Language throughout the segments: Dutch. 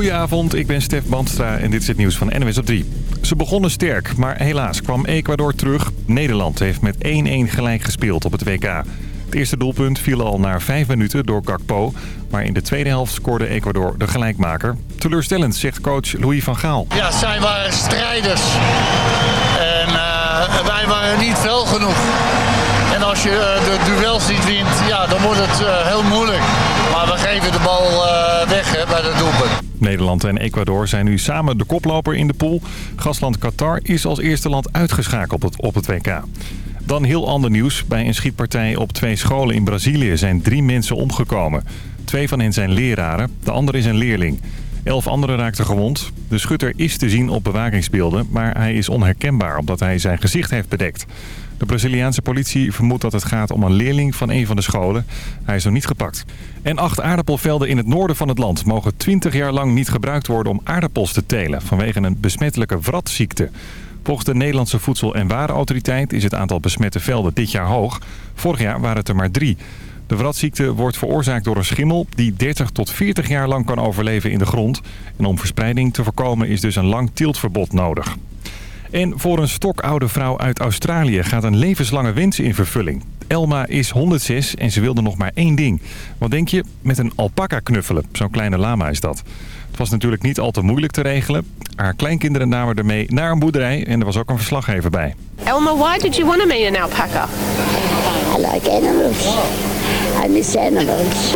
Goedenavond, ik ben Stef Bandstra en dit is het nieuws van NWS op 3. Ze begonnen sterk, maar helaas kwam Ecuador terug. Nederland heeft met 1-1 gelijk gespeeld op het WK. Het eerste doelpunt viel al na vijf minuten door Gakpo. Maar in de tweede helft scoorde Ecuador de gelijkmaker. Teleurstellend, zegt coach Louis van Gaal. Ja, zij waren strijders. En uh, wij waren niet fel genoeg. En als je uh, de duels niet wint, ja, dan wordt het uh, heel moeilijk. Maar we geven de bal weg hè, bij de doelpunt. Nederland en Ecuador zijn nu samen de koploper in de pool. Gastland Qatar is als eerste land uitgeschakeld op het, WK. Dan heel ander nieuws. Bij een schietpartij op twee scholen in Brazilië zijn drie mensen omgekomen. Twee van hen zijn leraren, de andere is een leerling. Elf anderen raakten gewond. De schutter is te zien op bewakingsbeelden, maar hij is onherkenbaar omdat hij zijn gezicht heeft bedekt. De Braziliaanse politie vermoedt dat het gaat om een leerling van een van de scholen. Hij is nog niet gepakt. En acht aardappelvelden in het noorden van het land mogen 20 jaar lang niet gebruikt worden om aardappels te telen vanwege een besmettelijke wratziekte. Volgens de Nederlandse Voedsel- en Warenautoriteit is het aantal besmette velden dit jaar hoog. Vorig jaar waren het er maar drie. De wratziekte wordt veroorzaakt door een schimmel die 30 tot 40 jaar lang kan overleven in de grond. En om verspreiding te voorkomen is dus een lang tiltverbod nodig. En voor een stokoude vrouw uit Australië gaat een levenslange wens in vervulling. Elma is 106 en ze wilde nog maar één ding. Wat denk je? Met een alpaca knuffelen. Zo'n kleine lama is dat. Het was natuurlijk niet al te moeilijk te regelen. Haar kleinkinderen namen ermee naar een boerderij en er was ook een verslaggever bij. Elma, why did you want to meet an alpaca? I like animals. I miss animals.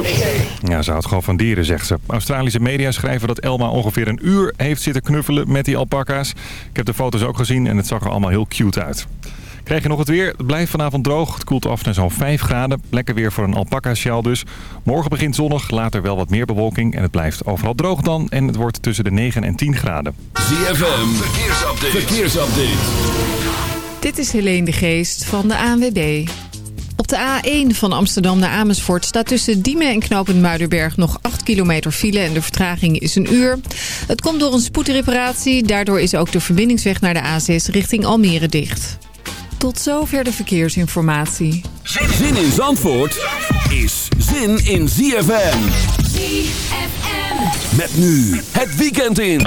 Ja, ze houdt gewoon van dieren, zegt ze. Australische media schrijven dat Elma ongeveer een uur heeft zitten knuffelen met die alpaca's. Ik heb de foto's ook gezien en het zag er allemaal heel cute uit. Krijg je nog het weer? Het blijft vanavond droog. Het koelt af naar zo'n 5 graden. Lekker weer voor een alpaca-sjaal dus. Morgen begint zonnig, later wel wat meer bewolking. En het blijft overal droog dan. En het wordt tussen de 9 en 10 graden. ZFM, verkeersupdate. verkeersupdate. Dit is Helene de Geest van de ANWB. Op de A1 van Amsterdam naar Amersfoort staat tussen Diemen en Knopend Muiderberg nog 8 kilometer file en de vertraging is een uur. Het komt door een spoedreparatie, daardoor is ook de verbindingsweg naar de A6 richting Almere dicht. Tot zover de verkeersinformatie. Zin in Zandvoort is zin in ZFM. ZFM. Met nu het weekend in.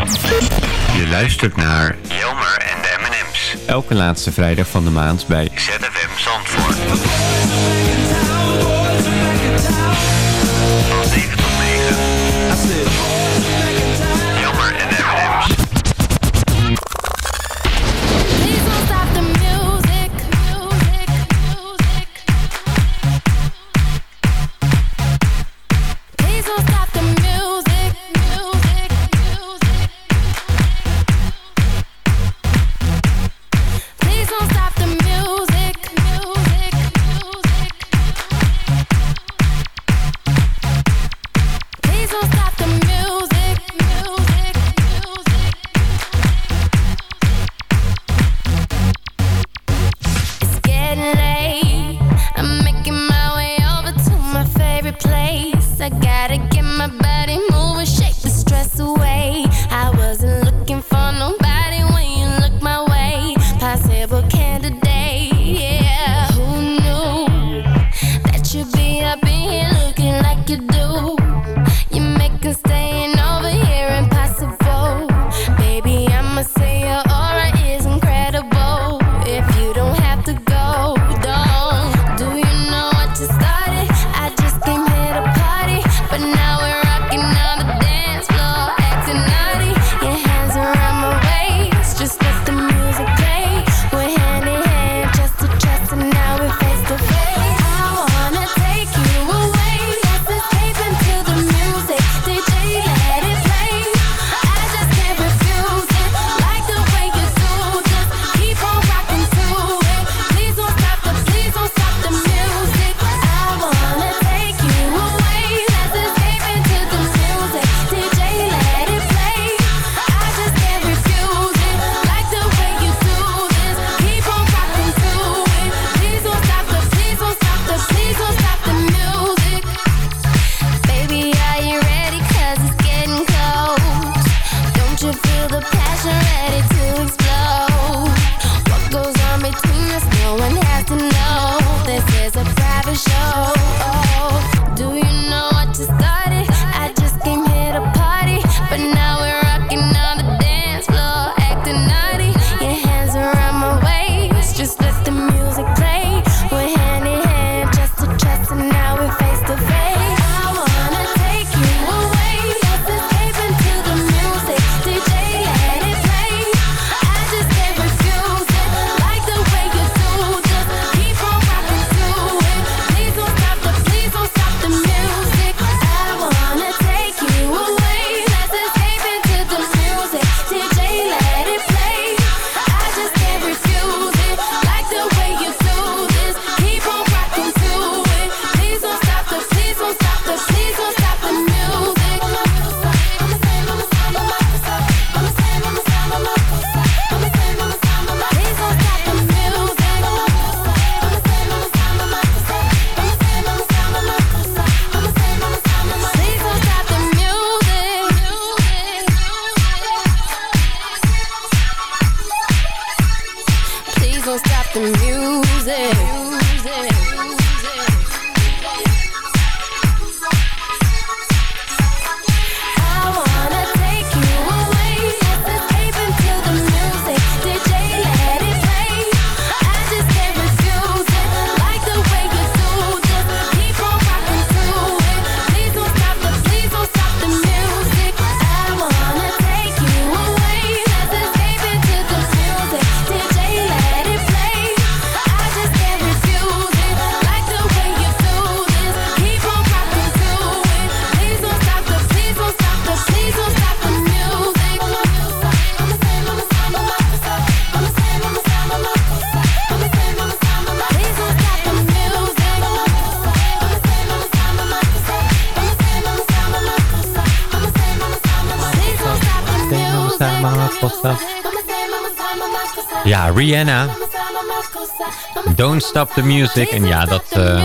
Je luistert naar Jelmer. Elke laatste vrijdag van de maand bij ZFM Zandvoort. Don't stop the music. En ja, dat eh,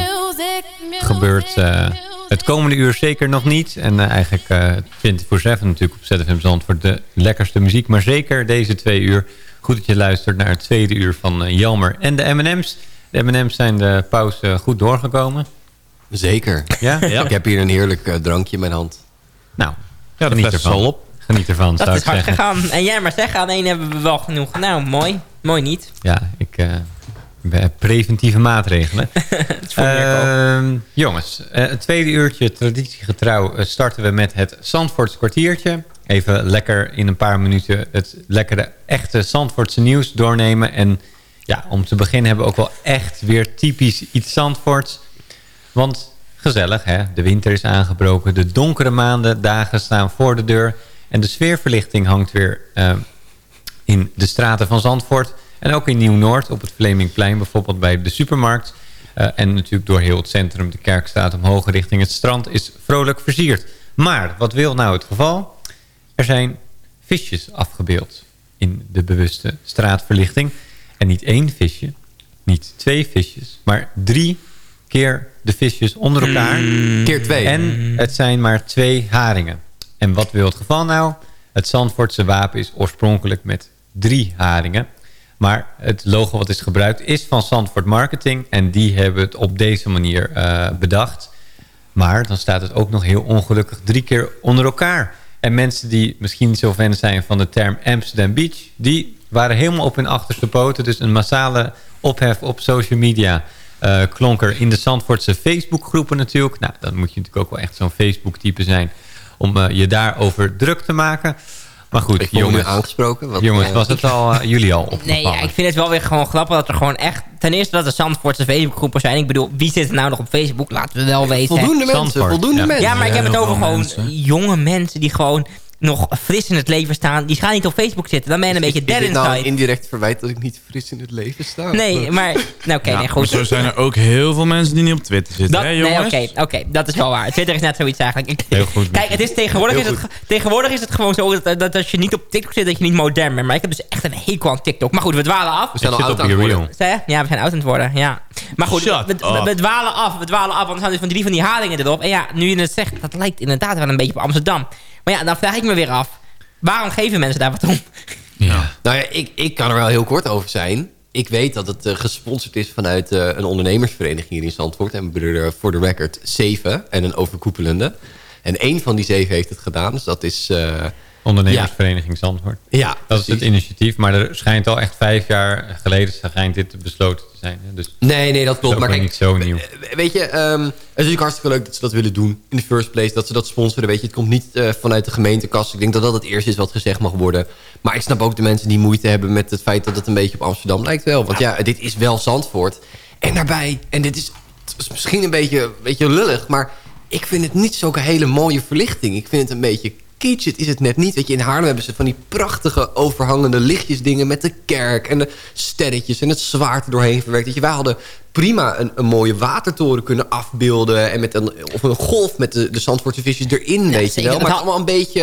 gebeurt eh, het komende uur zeker nog niet. En eh, eigenlijk eh 24-7 natuurlijk op ZFM Zandvoort de lekkerste muziek. Maar zeker deze twee uur. Goed dat je luistert naar het tweede uur van Jelmer en de M&M's. De M&M's zijn de pauze goed doorgekomen. Zeker. Ja? Ik heb hier een heerlijk drankje in mijn hand. Nou, Ja, de geniet ervan. op. Geniet ervan, Dat zou is hard zeggen. gegaan. En jij maar zeggen, aan één hebben we wel genoeg. Nou, mooi. Mooi niet. Ja, ik eh, preventieve maatregelen. Ehm, jongens, eh, het tweede uurtje traditiegetrouw eh, starten we met het Zandvoorts kwartiertje. Even lekker in een paar minuten het lekkere echte Zandvoortse nieuws doornemen. En ja, om te beginnen hebben we ook wel echt weer typisch iets Zandvoorts. Want gezellig, hè? de winter is aangebroken. De donkere maanden, dagen staan voor de deur. En de sfeerverlichting hangt weer eh, in de straten van Zandvoort. En ook in Nieuw-Noord op het Vlemingplein, bijvoorbeeld bij de supermarkt. Eh, en natuurlijk door heel het centrum, de Kerkstraat omhoog richting het strand, is vrolijk versierd. Maar wat wil nou het geval? Er zijn visjes afgebeeld in de bewuste straatverlichting. En niet één visje, niet twee visjes, maar drie keer de visjes onder elkaar. Keer twee. En het zijn maar twee haringen. En wat wil het geval nou? Het Zandvoortse wapen is oorspronkelijk met drie haringen. Maar het logo wat is gebruikt is van Zandvoort Marketing. En die hebben het op deze manier eh, bedacht. Maar dan staat het ook nog heel ongelukkig drie keer onder elkaar. En mensen die misschien zo fan zijn van de term Amsterdam Beach... die waren helemaal op hun achterste poten. Dus een massale ophef op social media eh, klonk er in de Zandvoortse Facebookgroepen natuurlijk. Nou, dan moet je natuurlijk ook wel echt zo'n Facebook-type zijn... om eh, je daarover druk te maken. Maar goed, jongens, aangesproken. Wat, jongens eh, was het al, eh, jullie al opgevallen? Nee, ja, ik vind het wel weer gewoon grappig dat er gewoon echt... Ten eerste dat er Zandvoortse Facebookgroepen zijn. Ik bedoel, wie zit er nou nog op Facebook? Laten we wel weten. Voldoende mensen, Zandvoort, voldoende ja. mensen. Ja, maar ik heb het over gewoon mensen. jonge mensen die gewoon nog fris in het leven staan. Die gaan niet op Facebook zitten. Dan ben je een beetje Is dead dit nou een inside. indirect verwijt dat ik niet fris in het leven sta? Nee, maar... Nou, oké, Ja, nee, maar goed. zo zijn er ook heel veel mensen die niet op Twitter zitten, Dat, hè nee, jongens? oké, oké, dat is wel waar. Twitter is net zoiets eigenlijk. Heel goed. Kijk, het is tegenwoordig, is het, ge- tegenwoordig is het gewoon zo dat, dat als je niet op TikTok zit, dat je niet modern bent. Maar ik heb dus echt een hekel aan TikTok. Maar goed, we dwalen af. We zijn al oud op aan het worden. Ja, we zijn oud aan het worden, ja. Maar goed, we, we, up. we dwalen af, we dwalen af. Want er staan dus van drie van die haringen erop. En ja, nu je het zegt, dat lijkt inderdaad wel een beetje op Amsterdam. Maar ja, dan vraag ik me weer af. Waarom geven mensen daar wat om? Ja. Nou ja, ik, ik kan er wel heel kort over zijn. Ik weet dat het eh, gesponsord is vanuit eh, een ondernemersvereniging hier in Zandvoort. En we hebben er voor de record zeven en een overkoepelende. En één van die zeven heeft het gedaan. Dus dat is... eh, Ondernemersvereniging Zandvoort. ja, Dat is het initiatief, maar er schijnt al echt vijf jaar geleden schijnt dit besloten te zijn. Dus Nee, nee, dat klopt. Maar kijk, niet zo nieuw. Weet je, ehm, het is natuurlijk hartstikke leuk dat ze dat willen doen. In de first place, dat ze dat sponsoren. Weet je, het komt niet eh, vanuit de gemeentekast. Ik denk dat dat het eerste is wat gezegd mag worden. Maar ik snap ook de mensen die moeite hebben met het feit dat het een beetje op Amsterdam lijkt wel. Want ja, dit is wel Zandvoort. En daarbij, en dit is, is misschien een beetje, een beetje lullig, maar ik vind het niet zo'n hele mooie verlichting. Ik vind het een beetje Het is het net niet. Weet je, in Haarlem hebben ze van die prachtige overhangende lichtjesdingen met de kerk en de sterretjes en het zwaard doorheen verwerkt. Weet je, wij hadden prima een, een mooie watertoren kunnen afbeelden en met een, of een golf met de, de Zandvoortse visjes erin, weet je wel. Maar Dat het is allemaal een beetje,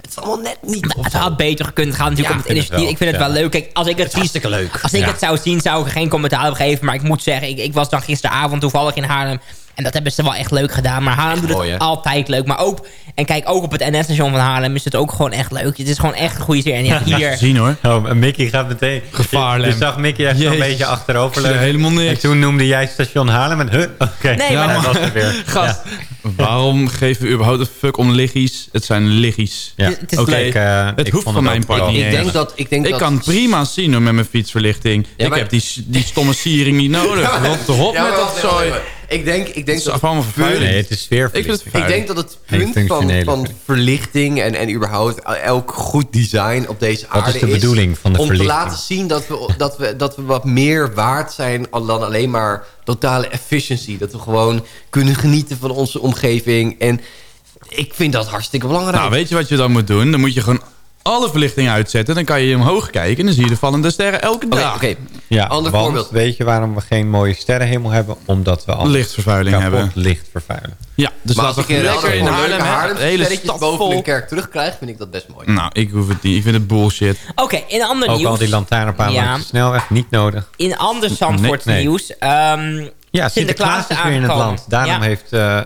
het is allemaal net niet. Nou, Het had beter gekund. Het gaat natuurlijk Ja, om het ik vind het initiatief. Ik vind het wel, leuk. Kijk, als ik het, zie, hartstikke leuk. Als ik Ja. het zou zien, zou ik geen commentaar op geven. Maar ik moet zeggen, ik, ik was dan gisteravond toevallig in Haarlem. En dat hebben ze wel echt leuk gedaan. Maar Haarlem doet het altijd leuk. Maar ook, en kijk, ook op het NS-station van Haarlem is het ook gewoon echt leuk. Het is gewoon echt een goede serie. En ja, Hier. zien hoor. Oh, en Mickey gaat meteen... Gevaar, Je, zag Mickey echt zo'n Jezus. beetje achterover Ik zie er leunen. helemaal niks. En toen noemde jij station Haarlem en... Huh? Oké, Nee, ja, maar- dat was het weer. Gast. Ja. Waarom geven we überhaupt een fuck om liggies? Het zijn liggies. Ja. Het is Oké, leuk. eh, het ik hoeft van het mijn part niet Ik denk dat... Ik, denk Ik dat, kan prima zien hoor, met mijn fietsverlichting. Ja, ik maar- heb die, die stomme siering niet nodig. Rot erop Ja, met dat zooi. Ik denk, ik Het denk is dat... allemaal vervuiling. Nee, het is sfeerverlichting. Ik Ik denk dat het punt van, van verlichting. en, en überhaupt elk goed design op deze aarde is de bedoeling van de om verlichting? te laten zien dat we, dat, we, dat we wat meer waard zijn dan alleen maar totale efficiency. Dat we gewoon kunnen genieten van onze omgeving. En ik vind dat hartstikke belangrijk. Nou, weet je wat je dan moet doen? Dan moet je gewoon alle verlichting uitzetten. Dan kan je omhoog kijken en dan zie je de vallende sterren elke Oké, dag. oké. Ja, Ander want voorbeeld. weet je waarom we geen mooie sterrenhemel hebben? Omdat we al Lichtvervuiling kapot hebben. licht vervuilen. Ja, dus maar laten ik we in lekker in Haarlem, de hele stad boven vol. een kerk terugkrijg, vind ik dat best mooi. Nou, ik hoef het niet. Ik vind het bullshit. Oké, in ander Ook nieuws. al die lantaarnpalen Ja. op de snelweg, niet nodig. In ander Zandvoort Nee, nee. nieuws. ehm, Ja, Sinterklaas is weer in het land. Daarom Ja. heeft eh, eh,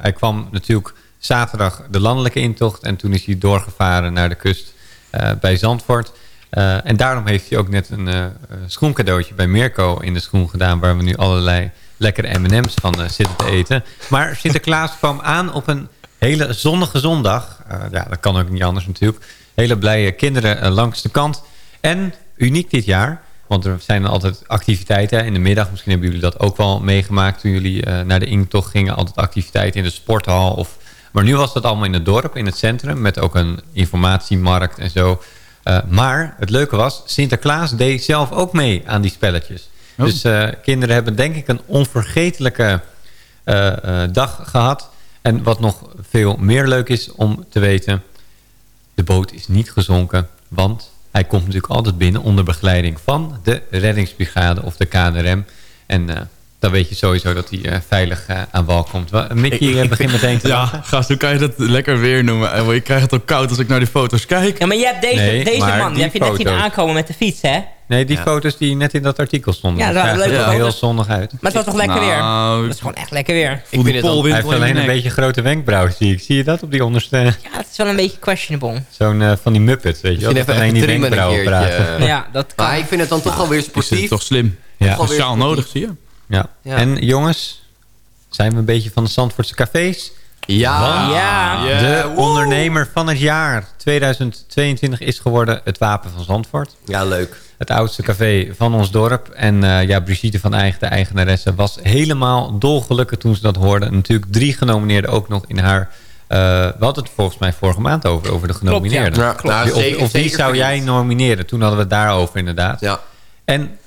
hij kwam natuurlijk zaterdag de landelijke intocht. En toen is hij doorgevaren naar de kust eh, bij Zandvoort. Eh, en daarom heeft hij ook net een eh, schoencadeautje bij Mirko in de schoen gedaan. Waar we nu allerlei lekkere M&M's van zitten te eten. Maar Sinterklaas kwam aan op een hele zonnige zondag. Ja, dat kan ook niet anders natuurlijk. Hele blije kinderen langs de kant. En uniek dit jaar... Want er zijn altijd activiteiten in de middag. Misschien hebben jullie dat ook wel meegemaakt toen jullie naar de intocht gingen. Altijd activiteiten in de sporthal. Of, maar nu was dat allemaal in het dorp, in het centrum. Met ook een informatiemarkt en zo. Eh, maar het leuke was, Sinterklaas deed zelf ook mee aan die spelletjes. Oh. Dus eh, kinderen hebben denk ik een onvergetelijke eh, dag gehad. En wat nog veel meer leuk is om te weten... de boot is niet gezonken, want hij komt natuurlijk altijd binnen... onder begeleiding van de reddingsbrigade of de KNRM. En dan weet je sowieso dat hij eh, veilig eh, aan wal komt. Mickey eh, begint meteen te Ja, lachen. gast, hoe kan je dat lekker weer noemen? Ik krijg het ook koud als ik naar die foto's kijk. Ja, maar je hebt deze, Nee, deze man, die die heb je net zien foto's. aankomen met de fiets, hè? Nee, die foto's die net in dat artikel stonden. Ja, dat er leuke heel zonnig uit. Maar het was toch lekker weer? Nou, Dat is gewoon echt lekker weer. ik vind het al- Hij heeft alleen een beetje grote wenkbrauwen, zie ik. Zie je dat op die onderste... Ja, het is wel een beetje questionable. Zo'n van die Muppet, weet je wel. Alleen even die wenkbrauwen praten. Ja, dat kan. Maar ik vind het dan toch wel weer Is het sportief. toch slim? Ja. Sportief. nodig, zie je? Ja. Ja. En jongens, zijn we een beetje van de Zandvoortse cafés? Ja. Ja. de ondernemer van het jaar 2022 is geworden het Wapen van Zandvoort. Ja, leuk. Het oudste café van ons dorp. En eh, ja, Brigitte van Eigen, de eigenaresse, was helemaal dolgelukkig toen ze dat hoorde. Natuurlijk drie genomineerden ook nog in haar... eh, we hadden het volgens mij vorige maand over, over de genomineerden. Ja, nou, Die- of zeker zou jij nomineren? Toen hadden we het daarover inderdaad. Ja. En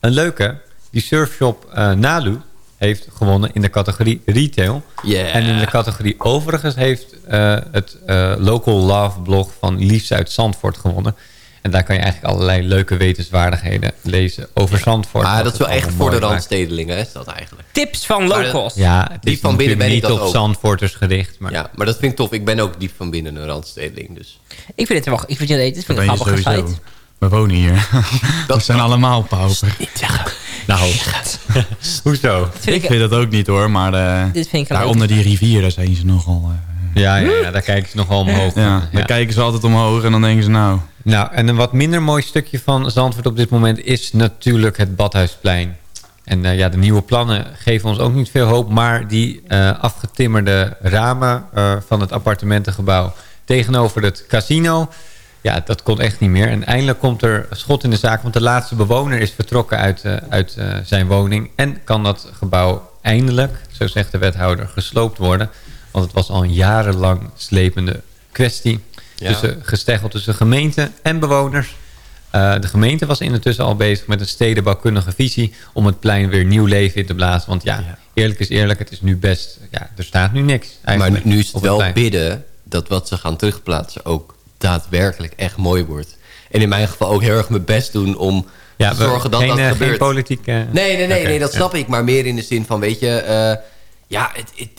een leuke, die surfshop eh, Nalu heeft gewonnen in de categorie retail. Yeah. En in de categorie overigens heeft eh, het eh, Local Love blog van Liefs uit Zandvoort gewonnen. En daar kan je eigenlijk allerlei leuke wetenswaardigheden lezen over Zandvoort. Maar Wat dat is wel het echt voor de randstedelingen, hè, is dat eigenlijk. Tips van locals. Ja, het Diep is van binnen ben ik niet op ook. Zandvoorters gericht. Maar Ja, maar dat vind ik tof. Ik ben ook diep van binnen een randstedeling. Dus. Ik vind het wel... Ik vind het, dit vind ik Ben een site. We wonen hier. We zijn allemaal pauper. nou, hoezo? Vind Ik ik, vind dat ook niet hoor, maar eh, dit vind ik een daar onder die rivieren zijn ze nogal... eh, Ja, ja, ja, daar kijken ze nog wel omhoog. ja, Ja. dan kijken ze altijd omhoog en dan denken ze nou... Nou, en een wat minder mooi stukje van Zandvoort op dit moment is natuurlijk het Badhuisplein. En eh, ja, de nieuwe plannen geven ons ook niet veel hoop. Maar die eh, afgetimmerde ramen eh, van het appartementengebouw tegenover het casino... Ja, dat kon echt niet meer. En eindelijk komt er schot in de zaak. Want de laatste bewoner is vertrokken uit, eh, uit eh, zijn woning. En kan dat gebouw eindelijk, zo zegt de wethouder, gesloopt worden. Want het was al een jarenlang slepende kwestie. Ja. Tussen, gesteggeld tussen gemeente en bewoners. Eh, de gemeente was intussen al bezig met een stedenbouwkundige visie... om het plein weer nieuw leven in te blazen. Want ja, eerlijk is eerlijk, het is nu best... Ja, er staat nu niks Maar nu is het op wel bidden dat wat ze gaan terugplaatsen ook daadwerkelijk echt mooi wordt. En in mijn geval ook heel erg mijn best doen om Ja, te zorgen dat geen, dat eh, geen gebeurt. politiek... eh, Nee, nee, nee, nee dat ja. snap ik. Maar meer in de zin van, weet je... eh, ja, het, het-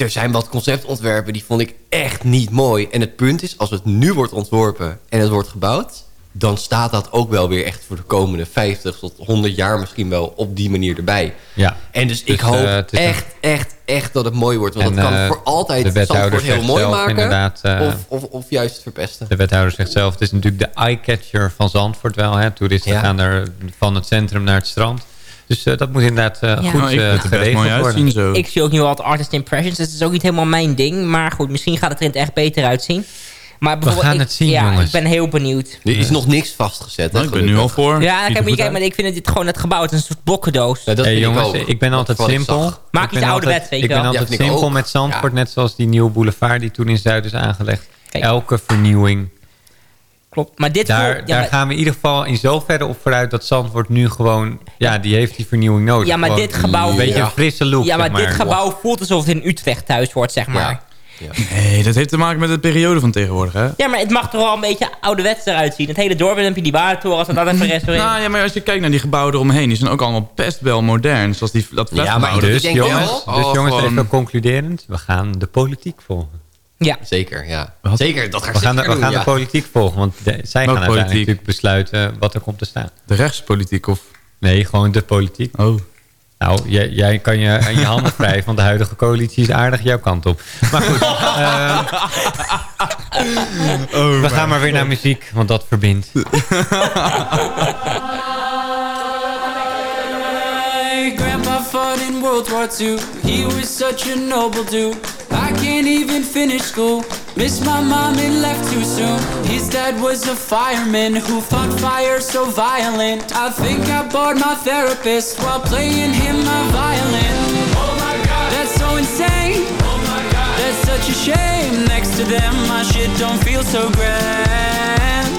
er zijn wat conceptontwerpen die vond ik echt niet mooi. En het punt is, als het nu wordt ontworpen en het wordt gebouwd... dan staat dat ook wel weer echt voor de komende 50 tot 100 jaar misschien wel op die manier erbij. Ja. En dus, Dus, ik hoop eh, een- echt, echt, echt dat het mooi wordt. Want En, dat kan eh, voor altijd de wethouder Zandvoort heel zegt mooi zelf maken. inderdaad, eh, of, of, of juist verpesten. De wethouder zegt zelf, het is natuurlijk de eye-catcher van Zandvoort wel. Hè? Toeristen Ja. gaan er van het centrum naar het strand. Dus eh, dat moet inderdaad eh, Ja. goed nou, ik geregeld mooi worden. uitzien zo. Ik zie ook nu al het artist impressions. Dus het is ook niet helemaal mijn ding. Maar goed, misschien gaat het er in het echt beter uitzien. Maar bijvoorbeeld, gaan ik- het zien, ja, jongens. Ik ben heel benieuwd. Er is nog niks vastgezet. hè, Nou, ik ben nu al voor. Ja, kijk, er maar, kijk, maar ik vind het gewoon het gebouw. Het is een soort blokkendoos. Ja, dat Hey, vind jongens, ik, ook. ik ben altijd ik simpel. Maak Ik iets ouderwets, weet je Ik ben wel. altijd ik simpel ook. met Zandvoort. Ja. Net zoals die nieuwe boulevard die toen in Zuid is aangelegd. Kijk. Elke vernieuwing. Klopt. Maar dit Daar, voelt- ja, daar maar- gaan we in ieder geval in zoverre op vooruit dat Zandvoort nu gewoon... Ja, die heeft die vernieuwing nodig. Ja, maar Gewoon dit gebouw- Een beetje Ja. een frisse look, Ja, maar zeg dit gebouw voelt alsof het in Utrecht thuis wordt, zeg maar. Ja. Nee, dat heeft te maken met de periode van tegenwoordig, hè? Ja, maar het mag toch wel een beetje ouderwets eruit zien. Het hele dorp, dan heb je die warentoren, als dat even restaureren. Nou ja, maar als je kijkt naar die gebouwen eromheen... die zijn ook allemaal best wel modern. Zoals die, dat Ja, maar dus, jongens, wel- dus oh, jongens gewoon- even concluderend. We gaan de politiek volgen. Ja. Zeker, ja. Zeker, dat ga ik We gaan, de, zeker we gaan doen, de ja. politiek volgen, want de- zij gaan uiteindelijk natuurlijk besluiten wat er komt te staan. De rechtspolitiek of... Nee, gewoon de politiek. Oh. Nou, jij, jij kan je aan je handen wrijven, want de huidige coalitie is aardig jouw kant op. Maar goed, ehm, we gaan maar weer naar muziek, want dat verbindt. My grandpa fought in World War II. He was such a noble dude. I can't even finish school. Miss my mom and left too soon. His dad was a fireman who fought fire so violent. I think I bored my therapist while playing him my violin. Oh my god, that's so insane. Oh my god, that's such a shame. Next to them, my shit don't feel so grand.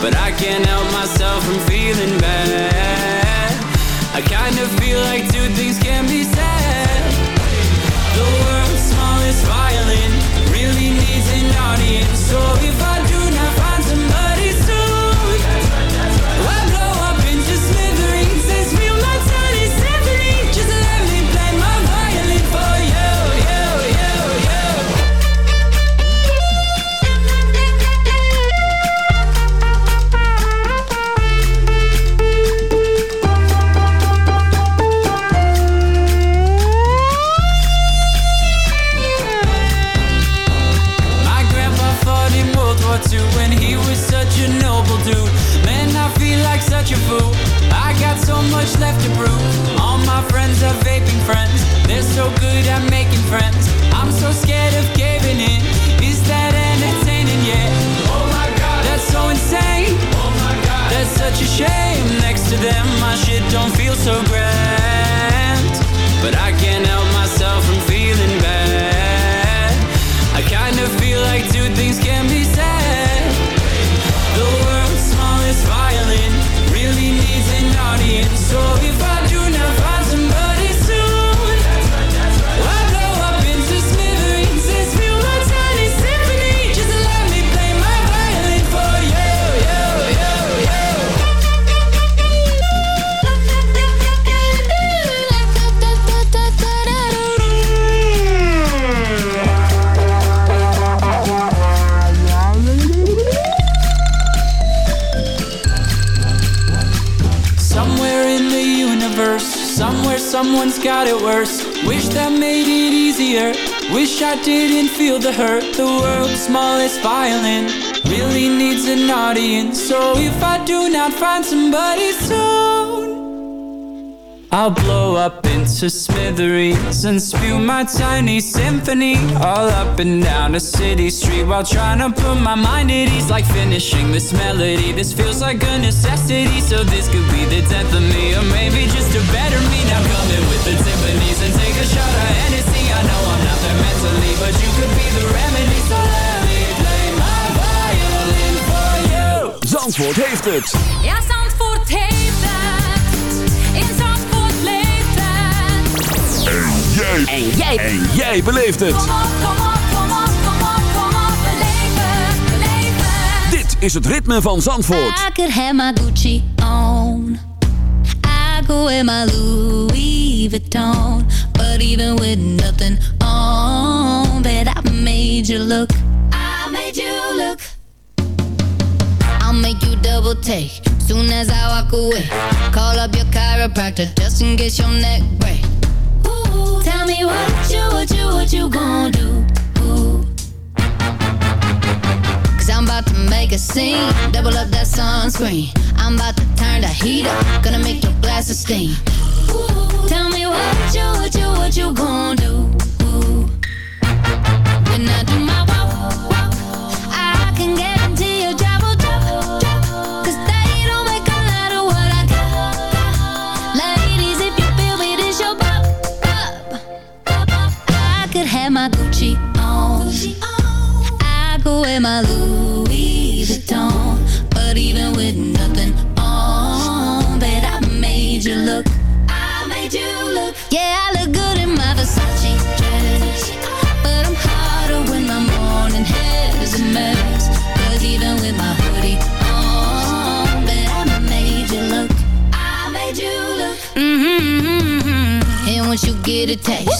But I can't help myself from feeling bad. I kind of feel like two things can be said. An. So if I do prove. All my friends are vaping friends. They're so good at making friends. I'm so scared of giving in. Is that entertaining yet? Oh my god, that's so insane. Oh my god, that's such a shame. Next to them, my shit don't feel so grand. But I can't help myself someone's got it worse. Wish that made it easier. Wish I didn't feel the hurt. The world's smallest violin really needs an audience. So if I do not find somebody soon, I'll blow up into smithereens and spew my tiny symphony all up and down a city street while trying to put my mind at ease. Like finishing this melody, this feels like a necessity. So this could be the death of me, or maybe just a better me. Now come in with the Tiffany's and take a shot of Hennessy. I know I'm not there mentally, but you could be the remedy. So let me play my violin for you. Zandvoort heeft het. Ja, Zandvoort jij. En jij. En jij beleeft het. Kom op, kom op, kom op, kom op, kom op. Dit is het ritme van Zandvoort. I could have my Gucci on. I go wear my Louis Vuitton. But even with nothing on, bet I made you look. I made you look. I'll make you double take soon as I walk away. Call up your chiropractor just in case your neck break. Tell me what you, what you, what you gonna do? Cause I'm to make a scene. Double up that sunscreen. I'm to turn the heat up. Gonna make your glasses steam. Tell me what you, what you, what you gonna do? When I do my wear my Louis Vuitton, but even with nothing on, bet I made you look. I made you look. Yeah, I look good in my Versace dress, but I'm hotter when my morning hair is a mess. Cause even with my hoodie on, bet I made you look. I made you look. Mm-hmm, mm -hmm. And once you get a taste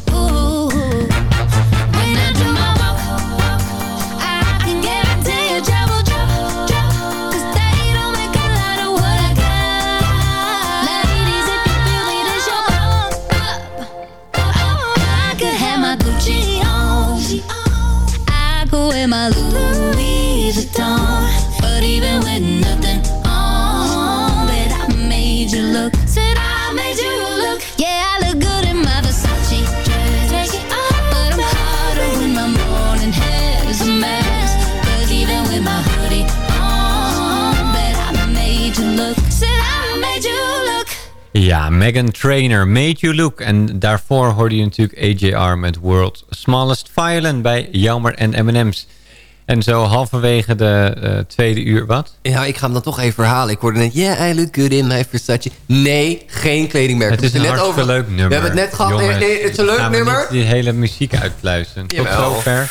Ja, Megan Trainer, Made You Look. En daarvoor hoorde je natuurlijk AJR met World's Smallest Violin bij Jammer en M&M's. En zo halverwege de eh, tweede uur, wat? Ja, ik ga hem dan toch even herhalen. Ik hoorde net, yeah, I look good in my Versace. Nee, geen kledingmerk. Het is een hartstikke leuk nummer. We hebben het net gehad. Nee, Jongens, nee, het is een leuk nummer. die hele muziek uitpluizen. Tot zover.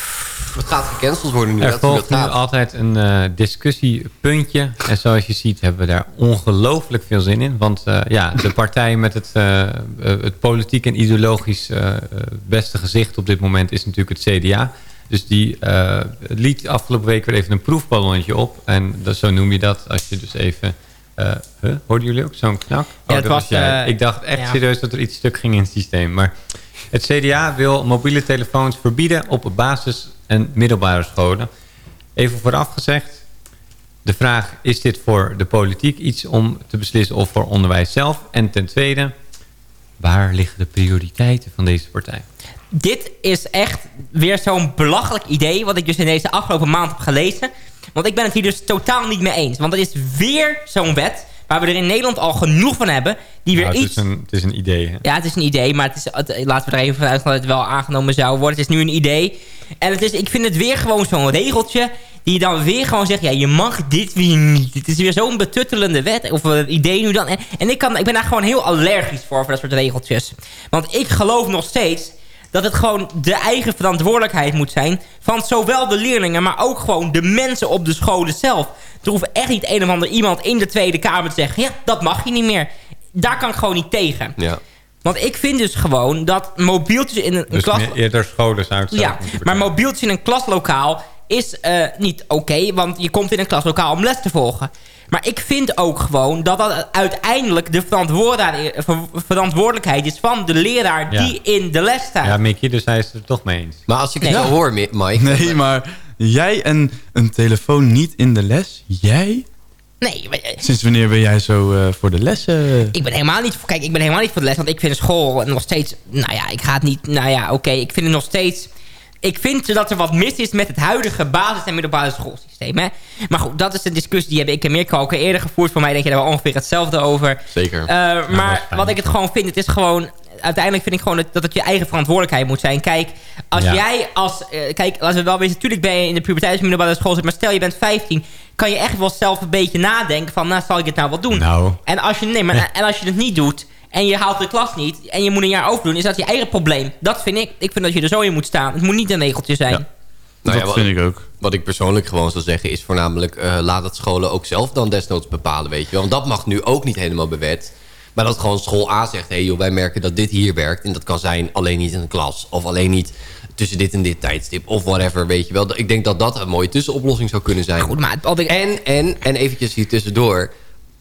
Het gaat gecanceld worden nu. Er volgt nu altijd een eh, discussiepuntje. En zoals je ziet hebben we daar ongelooflijk veel zin in. Want eh, ja, de partij met het, het politiek en ideologisch beste gezicht op dit moment is natuurlijk het CDA. Dus die eh, liet afgelopen week weer even een proefballonnetje op. En dat, zo noem je dat als je dus even... eh huh? Hoorden jullie ook zo'n knak? Oh, het dat was, eh, Ik dacht echt ja. serieus dat er iets stuk ging in het systeem. Maar het CDA wil mobiele telefoons verbieden op basis- en middelbare scholen. Even vooraf gezegd, de vraag is dit voor de politiek iets om te beslissen of voor onderwijs zelf? En ten tweede, waar liggen de prioriteiten van deze partij? Dit is echt weer zo'n belachelijk idee... wat ik dus in deze afgelopen maand heb gelezen. Want ik ben het hier dus totaal niet mee eens. Want het is weer zo'n wet... waar we er in Nederland al genoeg van hebben... die weer Nou, het, iets... is een, het is een idee. Hè? Ja, het is een idee, maar het is, het- laten we er even vanuit gaan dat het wel aangenomen zou worden. Het is nu een idee. En het is, ik vind het weer gewoon zo'n regeltje... die dan weer gewoon zegt, ja, je mag dit weer niet. Het is weer zo'n betuttelende wet, of een idee nu dan. En, en ik, kan, ik ben daar gewoon heel allergisch voor, voor dat soort regeltjes. Want ik geloof nog steeds dat het gewoon de eigen verantwoordelijkheid moet zijn... van zowel de leerlingen, maar ook gewoon de mensen op de scholen zelf. Er hoeft echt niet een of ander iemand in de Tweede Kamer te zeggen... ja, dat mag je niet meer. Daar kan ik gewoon niet tegen. Ja. Want ik vind dus gewoon dat mobieltjes in een, Dus klas... eerder scholen zelf Ja, maar mobieltjes in een klaslokaal is eh, niet oké. want je komt in een klaslokaal om les te volgen. Maar ik vind ook gewoon dat dat uiteindelijk de verantwoordelijkheid, ver- verantwoordelijkheid is van de leraar Ja. die in de les staat. Ja, Mickey, dus hij is het er toch mee eens. Maar als ik Nee. het zo hoor, Mi- Mike... Nee, maar jij en een telefoon niet in de les? Jij? Nee, maar, eh, Sinds wanneer ben jij zo eh, voor de lessen? ik ben helemaal niet voor, kijk, ik ben helemaal niet voor de les, want ik vind school nog steeds, nou ja, ik ga het niet, nou ja, oké, ik vind het nog steeds, ik vind dat er wat mis is met het huidige basis- en middelbare schoolsysteem, hè. Maar goed, dat is een discussie die heb ik en Mirko ook eerder gevoerd. Voor mij denk je daar wel ongeveer hetzelfde over. Zeker. Eh, maar wat ik het gewoon vind, het is gewoon... Uiteindelijk vind ik gewoon dat, het je eigen verantwoordelijkheid moet zijn. Kijk, als Ja. jij als... eh, kijk, als we wel weten, natuurlijk ben je in de puberteit middelbare school zit. Maar stel je bent 15, kan je echt wel zelf een beetje nadenken van... Nou, zal ik het nou wel doen? Nou. En als je, nee, maar, en als je het niet doet en je haalt de klas niet... en je moet een jaar overdoen, is dat je eigen probleem. Dat vind ik. Ik vind dat je er zo in moet staan. Het moet niet een regeltje zijn. Ja. Nou dat wat- vind ik ook. Wat ik persoonlijk gewoon zou zeggen is voornamelijk... eh, laat het scholen ook zelf dan desnoods bepalen, weet je wel. Want dat mag nu ook niet helemaal bewet. Maar dat gewoon school A zegt... hé hey joh, wij merken dat dit hier werkt. En dat kan zijn alleen niet in de klas. Of alleen niet tussen dit en dit tijdstip. Of whatever, weet je wel. Ik denk dat dat een mooie tussenoplossing zou kunnen zijn. Goed, maar En, en, en eventjes hier tussendoor...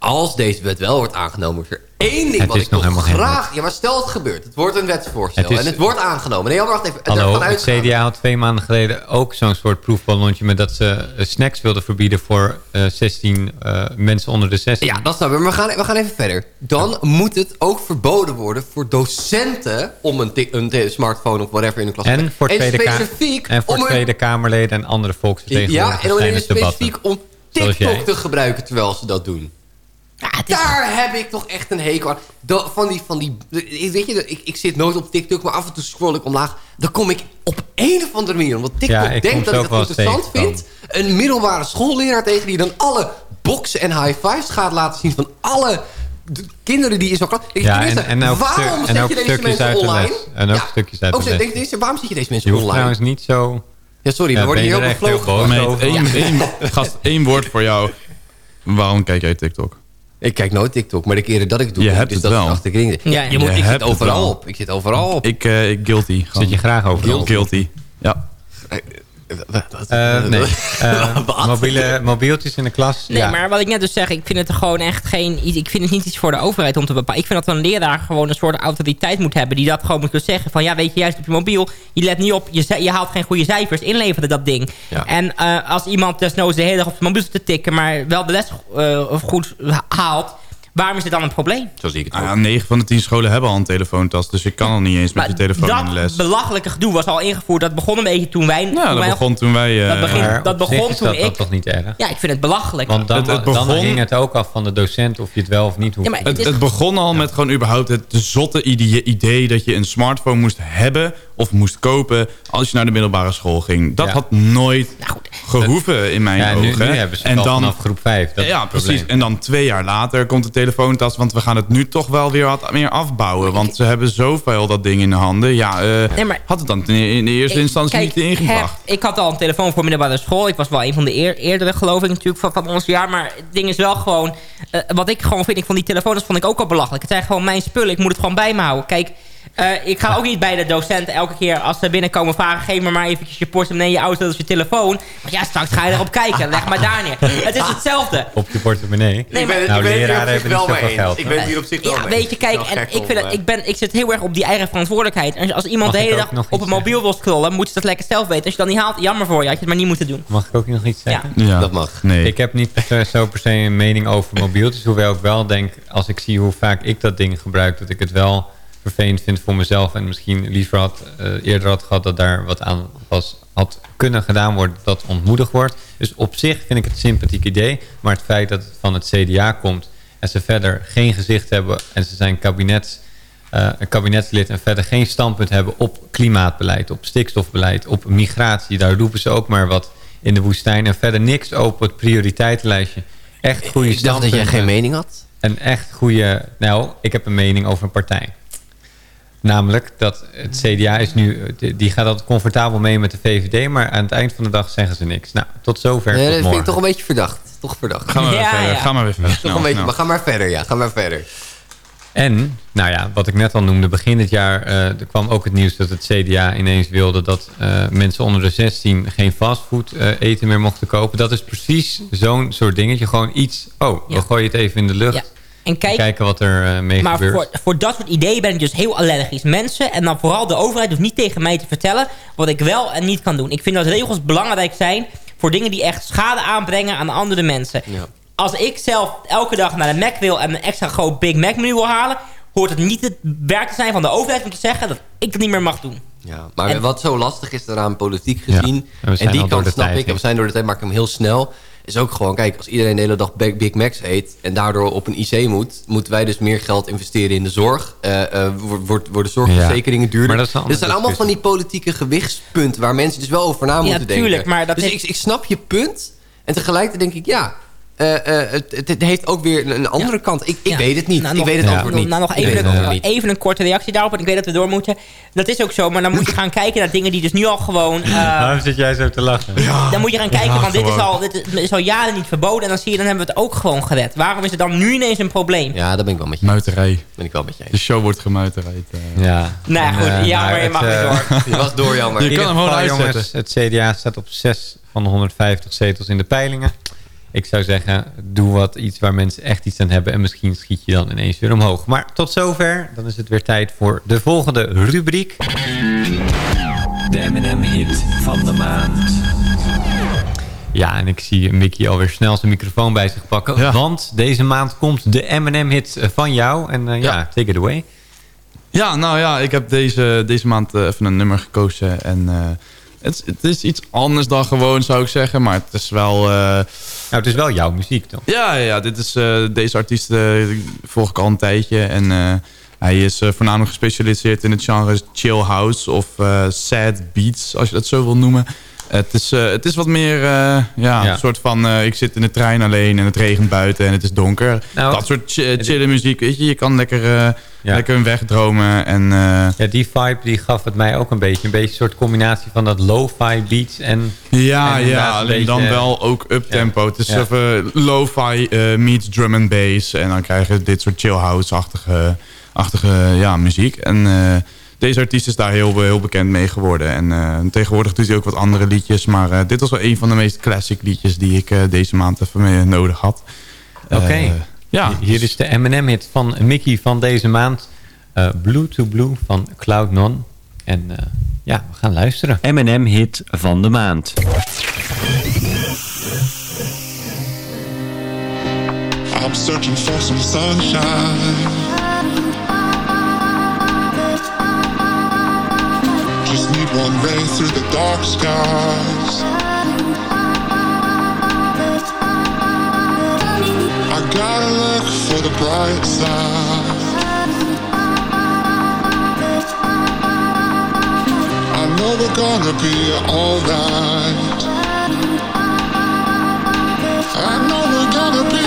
als deze wet wel wordt aangenomen... is er één ding Het wat ik nog graag... Ja, maar stel het gebeurt. Het wordt een wetsvoorstel. Het is- en het wordt aangenomen. Nee, wacht even. Hallo, het. CDA had twee maanden geleden ook zo'n soort proefballonnetje... met dat ze eh, snacks wilden verbieden voor eh, 16 eh, mensen onder de 16. Ja, dat snap ik. Maar we gaan, we gaan even verder. Dan moet het ook verboden worden voor docenten... om een, een smartphone of whatever in de klas te En voor, tweede, specifiek en voor Tweede Kamerleden en andere volksvertegenwoordigers Ja, en dan specifiek om TikTok te gebruiken terwijl ze dat doen. Ja, is- Daar heb ik toch echt een hekel aan. Van die, van die, weet je, ik, ik zit nooit op TikTok, maar af en toe scroll ik omlaag. Dan kom ik op een of andere manier, omdat TikTok Ja, denkt dat ik eens interessant vind. Een middelbare schoolleraar tegen die dan alle boxen en high fives gaat laten zien van alle kinderen die in zo'n klas... Ik- Ja, en- en ook waarom stuk- en zet ook je deze stukjes mensen uit de online? En ook stukjes uit ook de les. waarom zet je deze Je mensen hoeft online? trouwens niet zo... Ja, sorry, we Ja, worden hier je er heel over? één, één, gast, één woord voor jou. Waarom kijk jij TikTok? Ik kijk nooit TikTok, maar de keren dat ik doe, Je dus hebt het dat wel. kringen. Ja, je moet, je ik hebt zit het overal op. Ik zit overal op. Ik, eh, ik guilty. gewoon. Zit je graag over Guilty. guilty. Ja. Eh, nee. Eh, mobiele, mobieltjes in de klas. Nee, ja. maar wat ik net dus zeg, ik vind het er gewoon echt geen... Ik vind het niet iets voor de overheid om te bepalen. Ik vind dat een leraar gewoon een soort autoriteit moet hebben... die dat gewoon moet kunnen zeggen van... ja, weet je, juist op je mobiel, je let niet op... je, haalt geen goede cijfers, inleverde dat ding. Ja. En eh, als iemand desnoods de hele dag op zijn mobiel zit te tikken... maar wel de les eh, goed haalt... waarom is het dan een probleem? Zo zie ik het Nou ook. ja, 9 van de 10 scholen hebben al een telefoontas. Dus je kan al niet eens met Maar je telefoon dat in de les. belachelijke gedoe was al ingevoerd. Dat begon een beetje toen wij... toen Ja, wij dat nog- begon toen wij... eh, Dat begint- Maar dat begon toen dat, dat ik- toch niet erg? Ja, ik vind het belachelijk. Want dan, Het- het dan begon- hing het ook af van de docent of je het wel of niet hoeft. Ja, Het, het begon al met gewoon überhaupt het zotte idee, idee dat je een smartphone moest hebben of moest kopen als je naar de middelbare school ging. Dat Ja. had nooit Nou gehoeven in mijn ja, ogen. nu hebben ze en dan, vanaf groep 5. Dat is ja, precies. En dan twee jaar later komt de telefoontas, want we gaan het nu toch wel weer wat meer afbouwen. Want ze hebben zoveel dat ding in de handen. Ja, eh, Nee, maar- had het dan in, de eerste Ik- instantie kijk, niet ingebracht. ik had al een telefoon voor middelbare school. Ik was wel een van de eer- eerdere, geloof ik, natuurlijk, van, van ons jaar. Maar het ding is wel gewoon... eh, wat ik gewoon vind, ik van die telefoons, dat vond ik ook al belachelijk. Het zijn gewoon mijn spullen. Ik moet het gewoon bij me houden. Kijk, eh, ik ga ook niet bij de docenten elke keer als ze binnenkomen vragen... geef me maar eventjes je portemonnee, je auto, dat is je telefoon. Want ja, straks ga je erop kijken. Leg maar daar neer. Het is hetzelfde. Op je portemonnee. Nee, maar- nou, ik ben het hier leraren hebben niet wel mee zoveel eens. geld. Ik ben het hier op zich wel Ja, mee weet je, kijk, en ik, vind het, eh, ik, ben, ik zit heel erg op die eigen verantwoordelijkheid. En als iemand Mag de hele dag op een mobiel wil scrollen... moet je dat lekker zelf weten. Als je dat niet haalt, jammer voor je. Had je het maar niet moeten doen. Mag ik ook nog iets zeggen? ja, Dat mag. Nee. Ik heb niet zo per se een mening over mobieltjes. Hoewel ik wel denk, als ik zie hoe vaak ik dat ding gebruik... dat ik het wel vervelend vind voor mezelf. En misschien liever had, eh, eerder had gehad dat daar wat aan was, had kunnen gedaan worden... dat ontmoedigd wordt. Dus op zich vind ik het een sympathiek idee. Maar het feit dat het van het CDA komt... en ze verder geen gezicht hebben... en ze zijn kabinets, eh, een kabinetslid... en verder geen standpunt hebben op klimaatbeleid... op stikstofbeleid, op migratie... daar roepen ze ook maar wat in de woestijn... en verder niks op het prioriteitenlijstje. Echt goede Ik dacht dat jij geen standpunten. mening had. Een echt goede... Nou, ik heb een mening over een partij. Namelijk dat het CDA is nu... Die gaat altijd comfortabel mee met de VVD... maar aan het eind van de dag zeggen ze niks. Nou, tot zover, Nee, tot dat vind ik toch een beetje verdacht. Toch verdacht. Ga maar Ja, verder. ja. Ga maar weer verder. Toch een beetje, snel. maar ga maar verder, ja. Ga maar verder. En, nou ja, wat ik net al noemde, begin dit jaar eh, er kwam ook het nieuws dat het CDA ineens wilde dat eh, mensen onder de 16 geen fastfood eh, eten meer mochten kopen. Dat is precies zo'n soort dingetje. Gewoon iets, oh, we Ja. gooien het even in de lucht. En kijk, kijken wat er eh, mee Maar gebeurt. voor, voor dat soort ideeën ben ik dus heel allergisch. Mensen, en dan vooral de overheid, hoeft niet tegen mij te vertellen... wat ik wel en niet kan doen. Ik vind dat regels belangrijk zijn... voor dingen die echt schade aanbrengen aan andere mensen. Ja. Als ik zelf elke dag naar de Mac wil... en een extra groot Big Mac menu wil halen... hoort het niet het werk te zijn van de overheid om te zeggen... dat ik dat niet meer mag doen. Ja, maar En- wat zo lastig is eraan politiek gezien... en die kant snap tijd ik, en we zijn door de tijd, maak ik hem heel snel... is ook gewoon, kijk, als iedereen de hele dag Big Macs eet... en daardoor op een IC moet... moeten wij dus meer geld investeren in de zorg. Eh, eh, wordt- worden zorgverzekeringen Ja. duurder. Maar dat zijn allemaal van die politieke gewichtspunten... waar mensen dus wel over na moeten denken. tuurlijk, maar dat dus heeft- ik, ik snap je punt... en tegelijkertijd denk ik, ja... eh, eh, het, het- het heeft ook weer een, andere kant. Ik, ik Ja. weet het niet. Nou, ik nog- weet het ja. antwoord niet. Nou, nog even, het een, even een korte reactie daarop. En ik weet dat we door moeten. Dat is ook zo. Maar dan moet je gaan kijken naar dingen die dus nu al gewoon... eh, Waarom zit jij zo te lachen? Dan moet je gaan kijken, Ja, want dit is, al, dit is- al jaren niet verboden. En dan zie je, dan hebben we het ook gewoon gered. Waarom is het dan nu ineens een probleem? Ja, daar ben ik wel met je. Muiterij. Ben ik wel met je. De show wordt gemuiterheid. eh. Ja. Nou ja, En, goed. eh, ja, maar je het, mag weer eh, door. Je was door, jammer. Je kan hem gewoon uitzetten. jongens, het CDA staat op 6 van de 150 zetels in de peilingen. Ik zou zeggen, doe wat iets waar mensen echt iets aan hebben. En misschien schiet je dan ineens weer omhoog. Maar tot zover. Dan is het weer tijd voor de volgende rubriek. De M&M hit van de maand. Ja, en ik zie Mickey alweer snel zijn microfoon bij zich pakken. Ja. Want deze maand komt de M&M-hit van jou. En eh, ja, Ja. take it away. Ja, nou ja, ik heb deze, deze maand eh, even een nummer gekozen. En eh, het, is- het is iets anders dan gewoon, zou ik zeggen. Maar het is wel... eh, Nou, het is wel jouw muziek dan. ja, ja, dit is, eh, deze artiest eh, volg ik al een tijdje. En hij is voornamelijk gespecialiseerd in het genre chill house of sad beats, als je dat zo wil noemen. Het is, eh, het is wat meer eh, ja, Ja. een soort van... eh, ik zit in de trein alleen en het regent buiten en het is donker. Nou, dat soort chi- chille muziek, weet je. Je kan lekker, Ja. lekker een weg dromen. En, Ja, die vibe die gaf het mij ook een beetje. Een beetje een soort combinatie van dat lo-fi beats en... ja, en ja, een alleen dan wel ook up-tempo. Het is Ja. even lo-fi meets drum and bass. En dan krijg je dit soort chill house-achtige achtige, ja, muziek. En deze artiest is daar heel, heel bekend mee geworden. En eh, tegenwoordig doet hij ook wat andere liedjes. Maar eh, dit was wel een van de meest classic liedjes die ik eh, deze maand even mee nodig had. Oké. Ja. Hier is de M&M-hit van Mickey van deze maand. eh, Blue to Blue van Cloud Non. En eh, ja, we gaan luisteren. M&M-hit van de maand. I'm searching for some sunshine. One ray through the dark skies. I gotta look for the bright side. I know we're gonna be alright. I know we're gonna be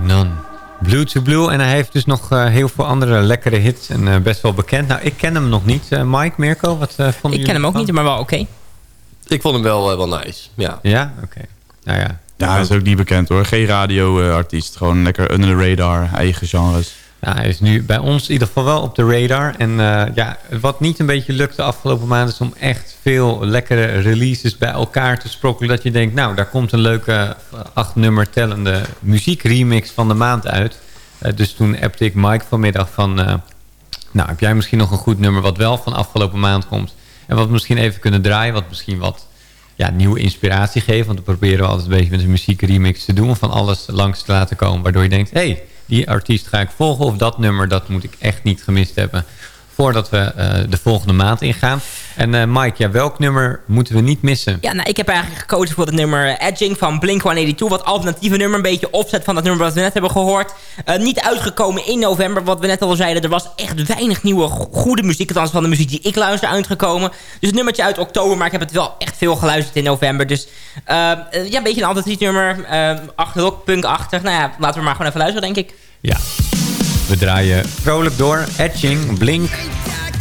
Cloud. Blue to Blue. En hij heeft dus nog eh, heel veel andere lekkere hits. En eh, best wel bekend. Nou, ik ken hem nog niet. Eh, Mike, Mirko, wat uh, vonden Ik ken hem ook niet, maar wel oké. Ik vond hem wel, wel nice. Ja, Ja? Oké. Nou ja. Ja, hij is ook niet bekend hoor. Geen radioartiest. Gewoon lekker under the radar. Eigen genres. Nou, hij is nu bij ons in ieder geval wel op de radar. En eh, ja, wat niet een beetje lukt de afgelopen maanden... is om echt veel lekkere releases bij elkaar te sprokkelen. Dat je denkt, nou, daar komt een leuke acht nummer tellende muziekremix van de maand uit. Eh, dus toen appte ik Mike vanmiddag van... eh, nou, heb jij misschien nog een goed nummer wat wel van afgelopen maand komt? En wat we misschien even kunnen draaien, wat misschien wat ja, nieuwe inspiratie geeft. Want we proberen altijd een beetje met een muziekremix te doen. Van alles langs te laten komen. Waardoor je denkt, hey, die artiest ga ik volgen. Of dat nummer, dat moet ik echt niet gemist hebben. voordat we eh, de volgende maand ingaan. En eh, Mike, ja, welk nummer moeten we niet missen? Ja, nou, ik heb eigenlijk gekozen voor het nummer Edging van Blink-182. Wat alternatieve nummer, een beetje opzet van het nummer wat we net hebben gehoord. Eh, niet uitgekomen in november, wat we net al zeiden. Er was echt weinig nieuwe go- goede muziek, althans van de muziek die ik luister, uitgekomen. Dus het nummertje uit oktober, maar ik heb het wel echt veel geluisterd in november. Dus eh, eh, ja, een beetje een alternatief nummer. Uh, punkachtig. Nou ja, laten we maar gewoon even luisteren, denk ik. Ja. We draaien vrolijk door. Etching, Blink,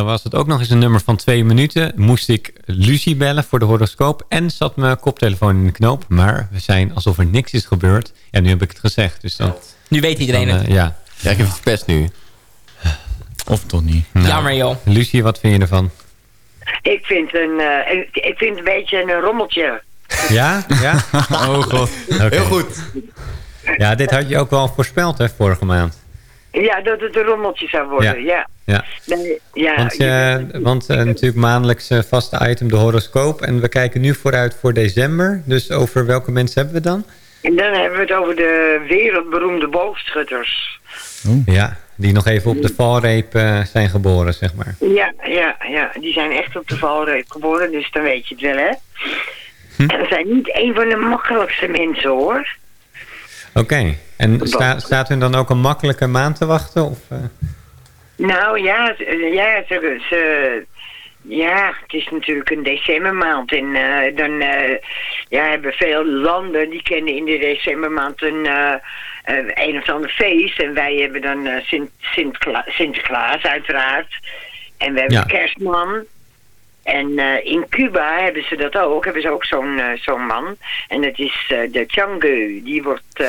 dan was het ook nog eens een nummer van twee minuten. Moest ik Lucie bellen voor de horoscoop. En zat mijn koptelefoon in de knoop. Maar we zijn alsof er niks is gebeurd. En nu heb ik het gezegd. Dus dan, Nu weet iedereen dan, het. eh, ja. Ja, ik heb het verpest nu. Of toch niet? Jammer joh. Lucie, wat vind je ervan? Ik vind, een, eh, ik, ik vind een beetje een rommeltje. Ja? Ja? Oh god. Heel goed. Ja, dit had je ook wel voorspeld, hè, vorige maand. Ja, dat het een rommeltje zou worden, ja. Ja. Nee, ja, Want, je- eh, want eh, natuurlijk maandelijks eh, vaste item de horoscoop. En we kijken nu vooruit voor december. Dus over welke mensen hebben we dan? En dan hebben we het over de wereldberoemde boogschutters. Ja, die nog even op de valreep zijn geboren, zeg maar. Ja, ja, ja, die zijn echt op de valreep geboren, dus dan weet je het wel, hè. Hm. En ze zijn niet een van de makkelijkste mensen, hoor. Oké. En sta, staat hun dan ook een makkelijke maand te wachten? Of, eh? Nou ja, ja, ze, ze- ja, het is natuurlijk een decembermaand. En eh, dan eh, ja, hebben veel landen, die kennen in de decembermaand een, een of ander feest. En wij hebben dan Sint, Sinterkla Sinterklaas uiteraard. En we hebben Ja. kerstman. En eh, in Cuba hebben ze dat ook, hebben ze ook zo'n eh, zo'n man. En dat is eh, de Changu. Die wordt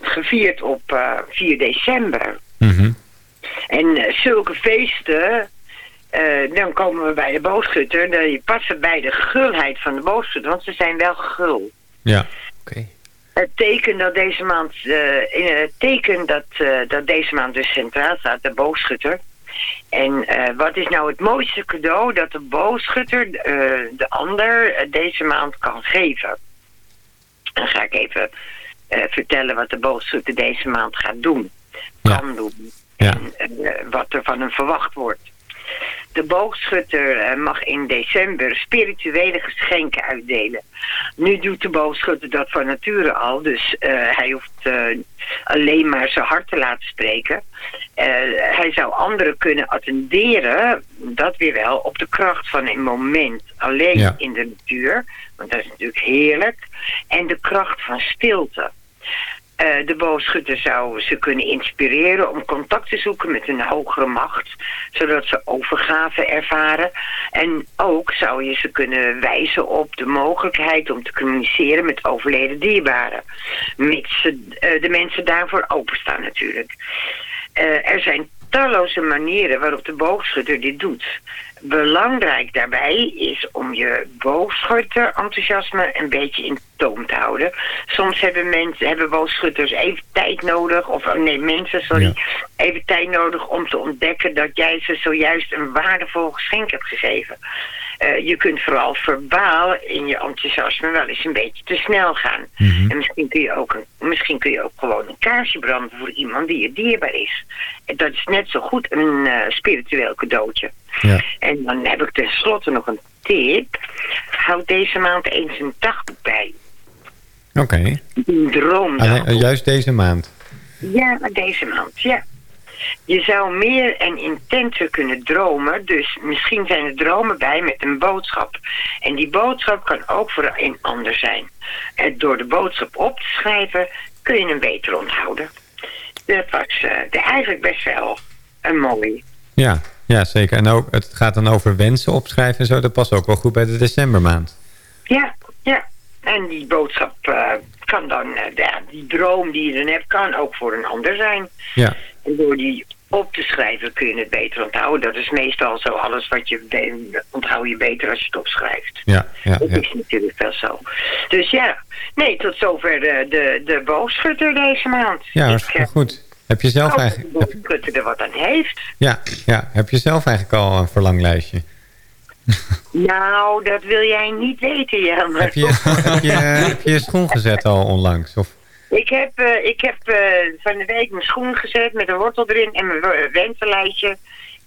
gevierd op eh, 4 december. En eh, zulke feesten, eh, dan komen we bij de boogschutter. Die passen bij de gulheid van de boogschutter, want ze zijn wel gul. Ja. Het teken dat deze maand, eh, in het teken dat, eh, dat deze maand dus centraal staat, de boogschutter. En eh, wat is nou het mooiste cadeau dat de boogschutter eh, de ander eh, deze maand kan geven? Dan ga ik even vertellen wat de boogschutter deze maand gaat doen. Kan doen. Ja. En wat er van hem verwacht wordt. De boogschutter eh, mag in december spirituele geschenken uitdelen. Nu doet de boogschutter dat van nature al, dus eh, hij hoeft eh, alleen maar zijn hart te laten spreken. Hij zou anderen kunnen attenderen, dat weer wel, op de kracht van een moment alleen Ja. in de natuur. Want dat is natuurlijk heerlijk. En de kracht van stilte. Eh, de boogschutter zou ze kunnen inspireren om contact te zoeken met een hogere macht, zodat ze overgave ervaren. En ook zou je ze kunnen wijzen op de mogelijkheid om te communiceren met overleden dierbaren. Mits ze, eh, de mensen daarvoor openstaan natuurlijk. Eh, er zijn talloze manieren waarop de boogschutter dit doet. Belangrijk daarbij is om je boogschutterenthousiasme enthousiasme een beetje in toom te houden. Soms hebben mensen, hebben boogschutters even tijd nodig, of oh nee, mensen, sorry, even tijd nodig om te ontdekken dat jij ze zojuist een waardevol geschenk hebt gegeven. Eh, je kunt vooral verbaal in je enthousiasme wel eens een beetje te snel gaan. En misschien kun, je ook een, misschien kun je ook gewoon een kaarsje branden voor iemand die je dierbaar is. En dat is net zo goed een eh, spiritueel cadeautje. Ja. En dan heb ik tenslotte nog een tip. Houd deze maand eens een dagboek bij. Oké. Een droomdagboek. Alleen, eh, juist deze maand. Ja, maar deze maand, ja. Je zou meer en intenser kunnen dromen, dus misschien zijn er dromen bij met een boodschap. En die boodschap kan ook voor een ander zijn. En door de boodschap op te schrijven kun je hem beter onthouden. Dat was eh, de- eigenlijk best wel een mooie. Ja, ja, zeker. En ook, het gaat dan over wensen opschrijven en zo. Dat past ook wel goed bij de decembermaand. Ja, ja. En die boodschap eh, kan dan, eh, ja, die droom die je dan hebt, kan ook voor een ander zijn. Ja. En door die op te schrijven kun je het beter onthouden. Dat is meestal zo. Alles wat je onthoud je beter als je het opschrijft. Ja, ja, Dat ja. is natuurlijk wel zo. Dus ja, nee, tot zover de, de, de boogschutter deze maand. Ja, Ik, hartstikke eh, goed. Heb je zelf eigenlijk... de boogschutter er wat aan heeft. Ja, ja, heb je zelf eigenlijk al een verlanglijstje? Nou, dat wil jij niet weten. Heb je, heb, je, heb je schoen gezet al onlangs? Of, Ik heb, eh, ik heb eh, van de week mijn schoen gezet met een wortel erin en mijn wensenlijstje.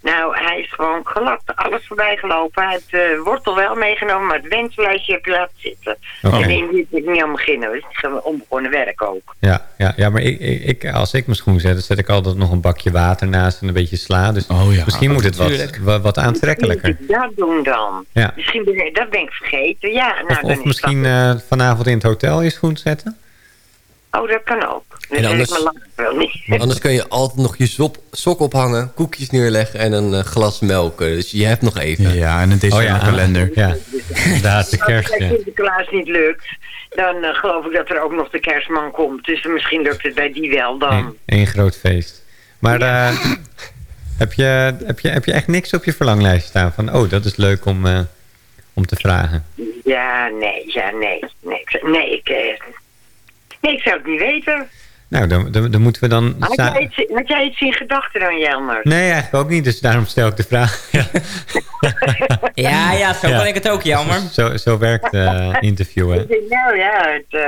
Nou, hij is gewoon glad alles voorbij gelopen. Hij heeft de wortel wel meegenomen, maar het wensenlijstje heb je laten zitten. En in dit ik niet aan beginnen. Het is gewoon onbegonnen werk ook. ja, ja, ja, maar ik, ik, als ik mijn schoen zet, dan zet ik altijd nog een bakje water naast en een beetje sla. Dus misschien moet het wat, wat, wat aantrekkelijker. Moet ik dat doen dan? Ja. Misschien ben ik, dat ben ik vergeten. Ja, nou, Of, dan of is misschien dat... eh, vanavond in het hotel je schoen zetten? Oh, dat kan ook. En zeg anders- ik niet. Want anders kun je altijd nog je zop, sok ophangen, koekjes neerleggen en een eh, glas melk. eh, Dus je hebt nog even. Ja, en een decemberkalender. Oh ja, inderdaad, de Als kerst. het bij Ja. Sinterklaas niet lukt, dan eh, geloof ik dat er ook nog de kerstman komt. Dus misschien lukt het bij die wel dan. Eén één groot feest. Maar eh, heb, je, heb, je, heb je echt niks op je verlanglijst staan? Van, oh, dat is leuk om, eh, om te vragen. Ja, nee, ja, nee. Nee, ik, nee, ik, nee, ik zou het niet weten. Nou, dan, dan, dan moeten we dan... Had jij, iets, had jij iets in gedachten dan, Jelmer? Nee, eigenlijk ook niet. Dus daarom stel ik de vraag. Ja, Ja, ja, zo Ja. kan ik het ook, jammer. zo, zo werkt eh interviewen. Nou ja, het, eh,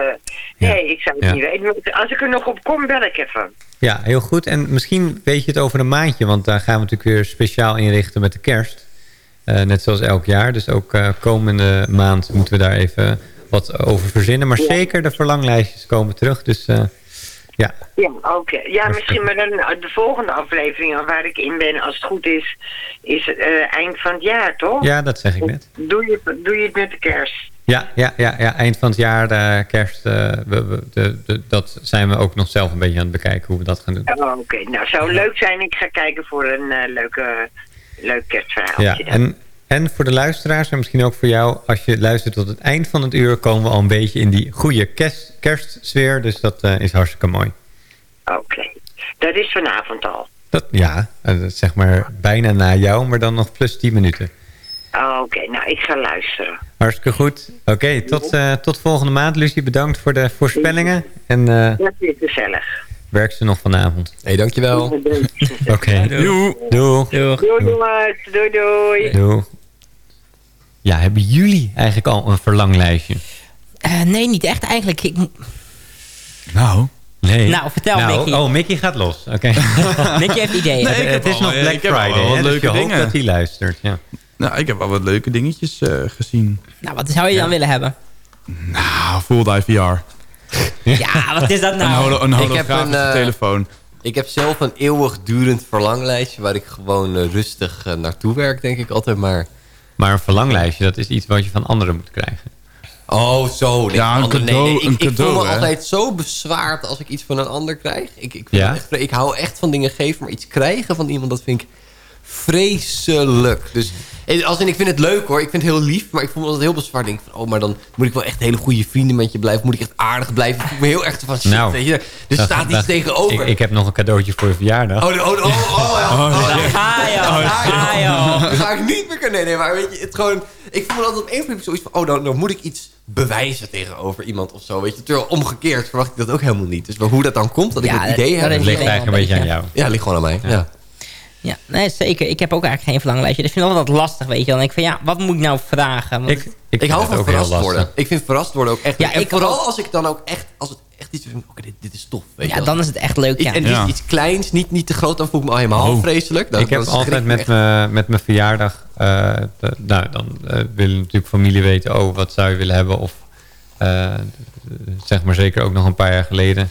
nee, ik zou het Ja. niet weten. Als ik er nog op kom, bel ik even. Ja, heel goed. En misschien weet je het over een maandje. Want daar gaan we natuurlijk weer speciaal inrichten met de kerst. Eh, net zoals elk jaar. Dus ook eh, komende maand moeten we daar even wat over verzinnen. Maar zeker de verlanglijstjes komen terug. Dus eh, ja, Ja, oké. Ja, misschien maar dan eh, de volgende aflevering waar ik in ben, als het goed is, is eh, eind van het jaar, toch? ja, dat zeg ik net. Doe je, het- doe je het met de kerst? Ja, ja, ja, ja eind van het jaar, eh, kerst. eh, we, we- de, de, dat zijn we ook nog zelf een beetje aan het bekijken hoe we dat gaan doen. Oh, Oké, nou zou leuk zijn. Ik ga kijken voor een eh, leuke, leuk kerstverhaaltje. Ja, dan. en, en voor de luisteraars en misschien ook voor jou... als je luistert tot het eind van het uur... komen we al een beetje in die goede kerst, kerstsfeer. Dus dat eh, is hartstikke mooi. Oké, dat is vanavond al. Dat, ja, eh, dat is zeg maar bijna na jou, maar dan nog plus 10 minuten. Oké, nou ik ga luisteren. Hartstikke goed. Oké, tot, eh, tot volgende maand. Lucie, bedankt voor de voorspellingen. En Dat is gezellig. Werk ze nog vanavond. hey, dankjewel. Oké, doei. Doei. Doei jongens, doei doei. Doei. Ja, hebben jullie eigenlijk al een verlanglijstje? Eh, nee, niet echt eigenlijk. Ik, Nou, Nee. Nou, vertel nou, Mickey. Oh, Mickey gaat los. Oké. Mickey heeft ideeën. Nee, ik heb het is nog ja, Black ik heb wel Friday. wat hè, dus leuke dingen. dat hij luistert. Ja. Nou, ik heb wel wat leuke dingetjes eh, gezien. Nou, wat zou je dan willen hebben? Nou, Full Dive VR. Ja, wat is dat Een, nou? holo een Ik heb holografische een, eh, telefoon. Ik heb zelf een eeuwigdurend verlanglijstje... waar ik gewoon eh, rustig eh, naartoe werk, denk ik altijd maar. Maar een verlanglijstje, dat is iets wat je van anderen moet krijgen. Oh, zo. Nee, Ja, een ander- cadeau- nee, ik, een ik voel cadeau, me hè? altijd zo bezwaard als ik iets van een ander krijg. Ik, ik, vind Ja? het echt, vre- ik hou echt van dingen geven, maar iets krijgen van iemand, dat vind ik vreselijk. Dus eh, als in, ik vind het leuk hoor, ik vind het heel lief, maar ik voel me altijd heel bezwaard. Ik denk van, oh, maar dan moet ik wel echt hele goede vrienden met je blijven. Moet ik echt aardig blijven. Ik voel me heel erg van shit, Nou, weet je. Er Dan- staat dan- iets tegenover. Ik, ik heb nog een cadeautje voor je verjaardag. Oh, oh, oh, oh, oh. Oh, Oh. Ga joh, ga joh. Dan ga ik niet meer kunnen. Nee, nee, maar weet je, het gewoon... Ik voel me altijd op een of andere zoiets van... Oh, dan, dan moet ik iets bewijzen tegenover iemand of zo, weet je. Terwijl omgekeerd verwacht ik dat ook helemaal niet. Dus hoe dat dan komt, dat ik het dat- idee dat heb... Het ligt eigenlijk een beetje aan jou. Ja, ligt gewoon aan mij, ja. Ja, nee, zeker. Ik heb ook eigenlijk geen verlanglijstje. Dus ik vind het altijd wat lastig, weet je. Dan denk ik van, ja, wat moet ik nou vragen? Want- Ik, ik, Ik hou van verrast worden. Ik vind verrast worden ook echt... Ja, en ik vooral ook. als ik dan ook echt... Als het echt iets vind, oké, dit, dit is tof, weet je ja, wel. dan is het echt leuk, ja. En Ja. iets kleins, niet, niet te groot, dan voel ik me al helemaal Oh. vreselijk. Dan, ik heb altijd met, me, met mijn verjaardag... eh, de- nou, dan eh, willen natuurlijk familie weten... oh, wat zou je willen hebben? Of eh, zeg maar zeker ook nog een paar jaar geleden.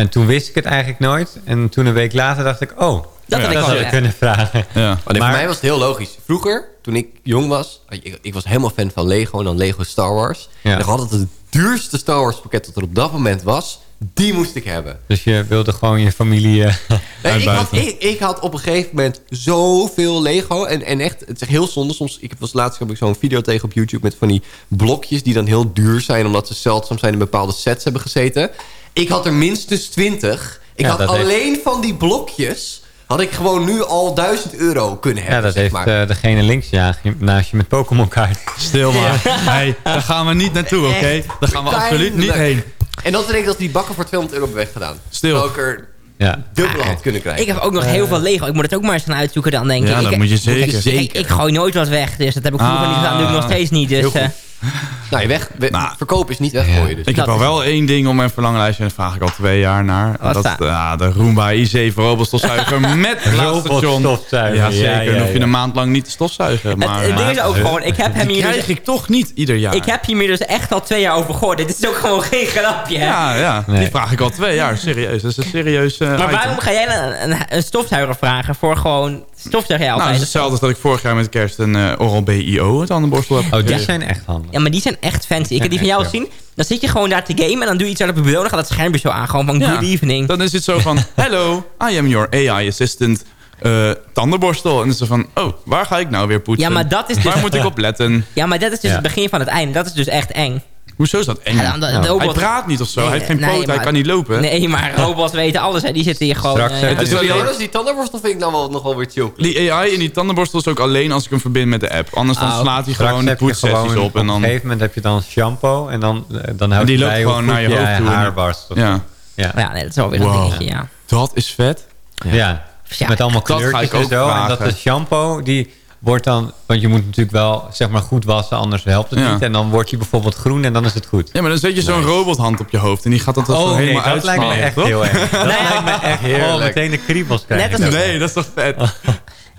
En toen wist ik het eigenlijk nooit. En toen een week later dacht ik... oh, Dat Ja, had ik dat wel kunnen vragen. Ja. Maar voor mij was het heel logisch. Vroeger, toen ik jong was... Ik, ik was helemaal fan van Lego en dan Lego Star Wars. Ja. En ik had altijd het duurste Star Wars pakket dat er op dat moment was. Die moest ik hebben. Dus je wilde gewoon je familie... eh, Nee, ik, had, Uitbuiten. ik, ik had op een gegeven moment zoveel Lego. En, en echt, het is echt heel zonde. Soms, ik was laatst heb ik zo'n video tegen op YouTube... met van die blokjes die dan heel duur zijn... omdat ze zeldzaam zijn in bepaalde sets hebben gezeten. Ik had er minstens 20. Ik Ja, had dat heeft- alleen van die blokjes... had ik gewoon nu al 1000 euro kunnen ja, hebben. dat zeg heeft maar. eh, degene links ja, naast je met Pokémon kaart. Stil maar. Hey, daar gaan we niet naartoe, oké? Daar gaan we absoluut niet heen. En dan denk ik dat die bakken voor 200 euro hebben weggedaan. Stil. Ik er Ja. dubbel had kunnen krijgen. Ik heb ook nog heel veel Lego. Ik moet het ook maar eens gaan uitzoeken dan, denk ik. Ja, dat ik, moet je zeker. Ik, ik, ik gooi nooit wat weg, dus dat heb ik vroeger Ah. niet gedaan. Dat doe ik nog steeds niet. Dus, Heel goed. eh, Nou, je weg, we- Nou. verkopen is niet weggooien. Dus. Ik heb al is- wel één ding op mijn verlanglijstje. En daar vraag ik al twee jaar naar. Wat dat, staat? ja, de Roomba i7 robotstofzuiger met laadstation. Robotstofzuiger, Ja, ja, zeker. ja, Dan hoef je een maand lang niet te stofzuigen. Maar, het, het ding is ook gewoon, ik heb hem die hier krijg dus, ik toch niet ieder jaar. ik heb hier dus echt al twee jaar over gehoord. Dit is ook gewoon geen grapje. hè? Ja, ja. Nee. die vraag ik al twee jaar. Serieus. Dat is een serieus eh, Maar item. waarom ga jij een, een, een stofzuiger vragen voor gewoon... Stofzuig jij Nou, altijd? het is hetzelfde als dat ik vorig jaar met kerst een eh, Oral-B IO het tandenborstel heb Oh, die zijn echt handig. Ja, maar die zijn echt fancy. Ik heb die van jou ja. zien. Dan zit je gewoon daar te gamen en dan doe je iets uit op je bureau. Dan gaat het schermpje zo aan. Gewoon van Ja. good evening. Dan is het zo van, hello, I am your AI assistant eh, tandenborstel. En dan is het van, oh, waar ga ik nou weer poetsen? Ja, maar dat is dus- Waar moet ik op letten? Ja, maar dat is dus Ja. het begin van het einde. Dat is dus echt eng. Hoezo is dat eng? Ja, dan- Hij robot- praat niet of zo. Nee, hij heeft geen nee, poot, hij kan niet lopen. Nee, maar robots weten alles. Hè. Die zitten hier gewoon... Straks, is is alleen- dus die tandenborstel vind ik nou wel, nog wel weer chill. Die AI in die tandenborstel is ook alleen als ik hem verbind met de app. Anders dan Oh. slaat hij gewoon de heb je poetssessies gewoon, op. En een dan, gegeven moment heb je dan shampoo en dan, eh, dan houdt die hij loopt gewoon naar je hoofd toe. haar barst. of ja. Ja. Ja, nee, dat is wel weer Wow. een dingetje, ja. Dat is vet. Ja. Ja, met allemaal kleurtjes en zo. En dat de shampoo, die wordt dan... Want je moet natuurlijk wel, zeg maar, goed wassen, anders helpt het Ja. niet. En dan wordt hij bijvoorbeeld groen en dan is het goed. Ja, maar dan zet je zo'n robothand op je hoofd. En die gaat dat Oh nee, helemaal dat lijkt me echt heel erg. Dat Nee, lijkt me echt Heerlijk. Oh, meteen de kriebels krijgen. Net Nee, dat is toch vet?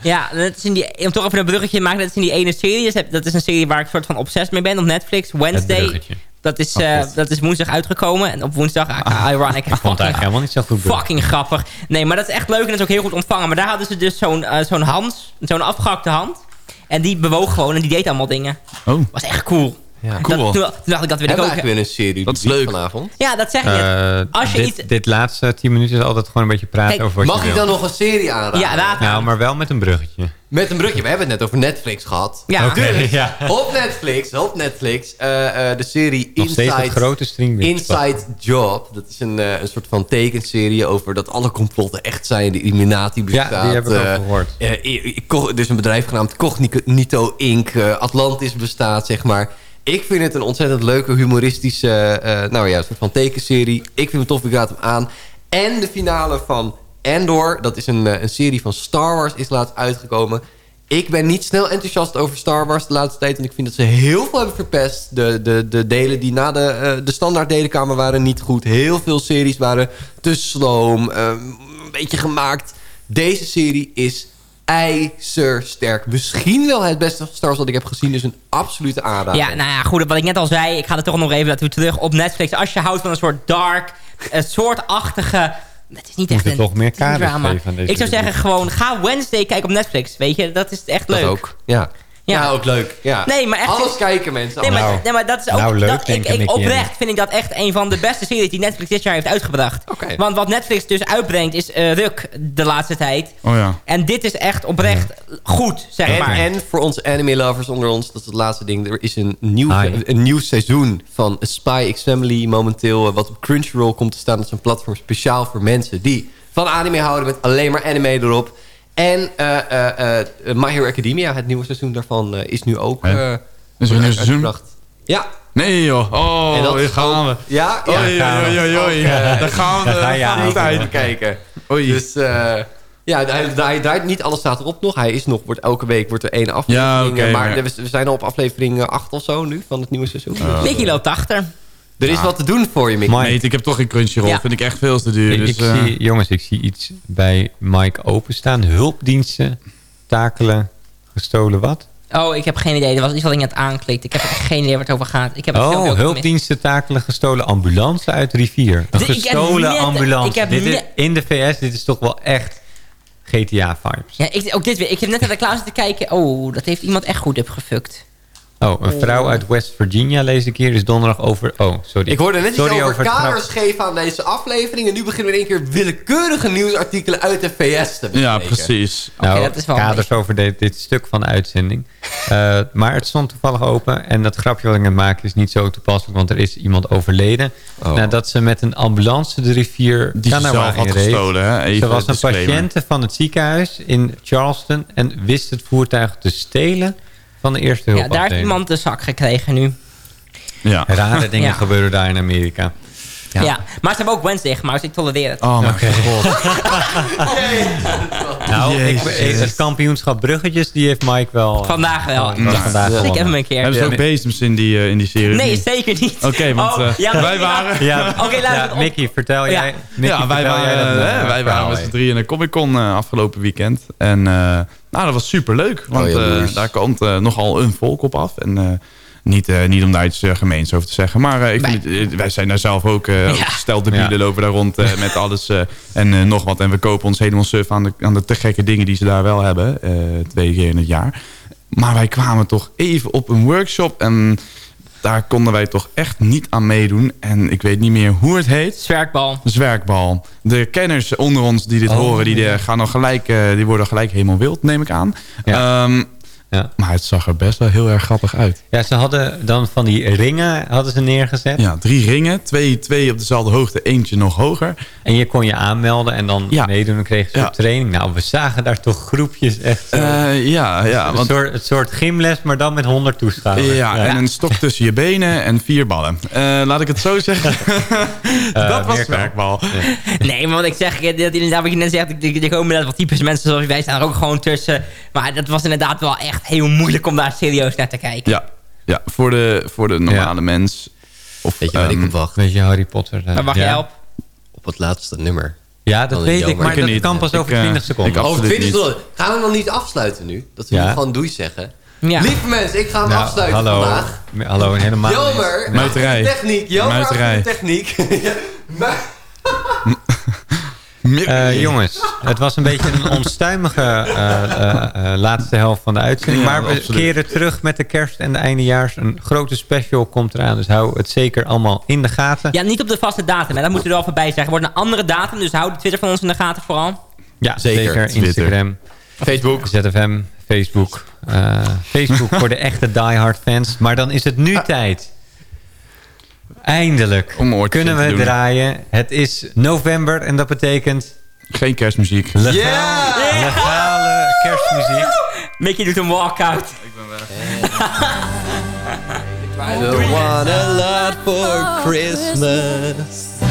Ja, dat is in die, om toch even een bruggetje te maken. Dat is in die ene serie. Dat is een serie waar ik soort van obsessed mee ben op Netflix. Het Wednesday. Dat is, Oh, eh, dat is woensdag uitgekomen. En op woensdag, ah, ironic. Ik vond het eigenlijk helemaal niet zo goed. Fucking grappig. Nee, maar dat is echt leuk en dat is ook heel goed ontvangen. Maar daar hadden ze dus zo'n eh, zo'n hand, zo'n afgehakte hand. En die bewoog gewoon en die deed allemaal dingen. Oh. Was echt cool. Ja. Dat- Cool. toen, toen dacht ik, dat wil ik ook. weer een serie Dat is leuk. vanavond. Ja, dat zeg je. Eh, Als je dit, iets... dit laatste tien minuten is altijd gewoon een beetje praten Kijk, over wat Mag je ik wil. dan nog een serie aanraden? Ja, aan. Nou, maar wel met een bruggetje. Met een brugje. We hebben het net over Netflix gehad. Ja. Op Netflix, op Netflix, eh, eh, de serie Nog Inside, grote. Inside Job. Dat is een, eh, een soort van tekenserie over dat alle complotten echt zijn. De Illuminati bestaat. Ja, die heb ik ook eh, gehoord. eh, er is een bedrijf genaamd Cognito Inc. Atlantis bestaat, zeg maar. Ik vind het een ontzettend leuke, humoristische... eh, nou ja, een soort van tekenserie. Ik vind het tof, ik raad hem aan. En de finale van Andor. Dat is een, eh, een serie van Star Wars, is laatst uitgekomen. Ik ben niet snel enthousiast over Star Wars de laatste tijd. En ik vind dat ze heel veel hebben verpest. De, de, de delen die na de, eh, de standaard delenkamer waren niet goed. Heel veel series waren te sloom. eh, een beetje gemaakt. Deze serie is ijzersterk. Misschien wel het beste Star Wars dat ik heb gezien. Dus een absolute aanrader. Ja, nou ja, goed, wat ik net al zei, ik ga er toch nog even naartoe terug op Netflix. Als je houdt van een soort dark, een soortachtige... Het is niet echt een toch meer drama. geven aan deze Ik zou zeggen, gewoon ga Wednesday kijken op Netflix. Weet je, dat is echt Dat leuk. ook. Ja. Ja. ook leuk. Ja. Nee, maar echt... Alles kijken mensen. Nee maar, Nou. nee, maar dat is ook... Nou, leuk, dat, ik, ik, oprecht vind ik dat echt een van de beste series die Netflix dit jaar heeft uitgebracht. Want wat Netflix dus uitbrengt is eh Ruk de laatste tijd. Oh ja. En dit is echt oprecht goed, zeg en, maar. en voor onze anime lovers onder ons, dat is het laatste ding. Er is een nieuw, Hi. een nieuw seizoen van A Spy X Family momenteel. eh, Wat op Crunchyroll komt te staan. Dat is een platform speciaal voor mensen die van anime houden. Met alleen maar anime erop. En eh, eh, eh, My Hero Academia, het nieuwe seizoen daarvan, is nu ook... Eh, Is er een nieuw seizoen? uitgebracht. Ja. Nee joh. Oh, En dat hier gaan ook- we. Ja, ja. Oei, oei, oei, oei. Ook, Daar gaan we. daar gaan we kijken. Dus eh, ja, hij, hij draait niet alles staat erop nog. Hij is nog, wordt elke week wordt er één aflevering. Ja, oké, eh, maar maar- we, zijn al op aflevering 8 of zo nu van het nieuwe seizoen. Dus, Mickey loopt achter. Er is wat te doen voor je, Mickey. Mate, ik heb toch geen Crunchyroll. Ja. Vind ik echt veel te duur. Ik, dus, ik eh, zie, jongens, ik zie iets bij Mike openstaan. Hulpdiensten, takelen, gestolen wat? Oh, ik heb geen idee. Dat was iets wat ik net aanklikte. Ik heb echt geen idee waar het over gaat. Ik heb het Oh, hulpdiensten, takelen, gestolen ambulance uit rivier. Een Dit- ik heb gestolen net- ambulance. ik heb dit is, in de VS, dit is toch wel echt GTA-vibes. Ja, ik, ook dit weer. Ik heb net naar de reclame zitten kijken. Oh, dat heeft iemand echt goed opgefukt. Oh, een vrouw uit West Virginia, lees ik hier, is donderdag over... Oh, sorry. Ik hoorde net sorry iets over kaders geven aan deze aflevering. En nu beginnen we in één keer willekeurige nieuwsartikelen uit de VS te ja, bespreken. precies. Nou, dat is wel kaders over dit, dit stuk van de uitzending. Eh, maar het stond toevallig open. En dat grapje wat ik net maak is niet zo toepasselijk. Want er is iemand overleden. Oh. Nadat ze met een ambulance de rivier Die ze Kanawha zelf had inreed. gestolen, hè? Even Ze was een patiënte van het ziekenhuis in Charleston. En wist het voertuig te stelen van de eerste hulp. Ja, daar heeft iemand de zak gekregen nu. Ja. Rare dingen Ja. gebeuren daar in Amerika. Ja. Maar ze hebben ook Wednesday gemaakt, dus ik tolereer het. Oh mijn god. Nou, ik, Jezus. het kampioenschap Bruggetjes, die heeft Mike wel... Vandaag wel. Is vandaag Ik heb gewonnen. hem een keer. Hebben ze ook bezems in die, eh, in die serie? Nee, niet? zeker niet. Oké, want Oh, eh, ja, maar- wij waren... Ja, Oké, ja, het op- Mickey, vertel Ja. jij. Mickey, ja, wij vertel waren, jij dat, eh, eh, wij waren met z'n drieën in de Comic Con eh, afgelopen weekend. En eh, nou, dat was super leuk. Want Oh, eh, daar komt eh, nogal een volk op af. En eh, niet, eh, niet om daar iets eh, gemeens over te zeggen. Maar eh, ik vind het, wij zijn daar zelf ook uh, Ja. gesteld de Ja. bieden lopen daar rond eh, met alles eh, en eh, nog wat. En we kopen ons helemaal suf aan de, aan de te gekke dingen die ze daar wel hebben. eh, twee keer in het jaar. Maar wij kwamen toch even op een workshop. En daar konden wij toch echt niet aan meedoen. En ik weet niet meer hoe het heet. Zwerkbal. Zwerkbal. De kenners onder ons die dit Oh, horen, die, gaan dan gelijk, eh, die worden gelijk helemaal wild, neem ik aan. Ja. Ehm, Ja. Maar het zag er best wel heel erg grappig uit. Ja, ze hadden dan van die ringen hadden ze neergezet. Ja, drie ringen. Twee, twee op dezelfde hoogte, eentje nog hoger. En je kon je aanmelden en dan Ja. meedoen en kreeg je Ja. training. Nou, we zagen daar toch groepjes echt zo. Eh, ja, ja, een want, soort, het soort gymles, maar dan met 100 toeschouwers. ja, en een stok tussen je benen en vier ballen. Eh, laat ik het zo zeggen. dat was zwerkbal. Nee, maar wat ik zeg, eh, dat inderdaad wat je net zegt, er komen inderdaad wat types mensen zoals wij staan er ook gewoon tussen. Maar dat was inderdaad wel echt heel moeilijk om daar serieus naar te kijken. Ja, ja voor, de, voor de normale mens. Of, Weet je waar ik ehm, op wacht? Weet je, Harry Potter. eh, Maar wacht ja. jij op? Op het laatste nummer. Ja, dat weet ik, maar Ik dat niet. kan pas Ik, over eh, 20 seconden. ik Over Absoluut 20 niet. seconden. Gaan we dan niet afsluiten nu? Dat we Ja. gewoon doei zeggen. Ja. Lieve mensen, ik ga hem Nou, afsluiten hallo. vandaag. Hallo, helemaal niet. Jammer. Muiterij. Techniek. Jammer Muiterij. techniek. Ja, maar- Eh, jongens, het was een beetje een onstuimige eh, eh, laatste helft van de uitzending. Ja, maar we absoluut. keren terug met de kerst en de eindejaars. Een grote special komt eraan, dus hou het zeker allemaal in de gaten. Ja, niet op de vaste datum, hè. dat moeten we er wel voorbij zeggen. Het wordt een andere datum, dus hou de Twitter van ons in de gaten vooral. Ja, Zeker. zeker. Instagram, Facebook. ZFM, Facebook. Eh, Facebook voor de echte diehard fans. Maar dan is het nu tijd. Eindelijk Om kunnen we draaien. Het is november en dat betekent Geen kerstmuziek. legale, legale kerstmuziek. Mickey doet een walkout. I don't want a lot for Christmas.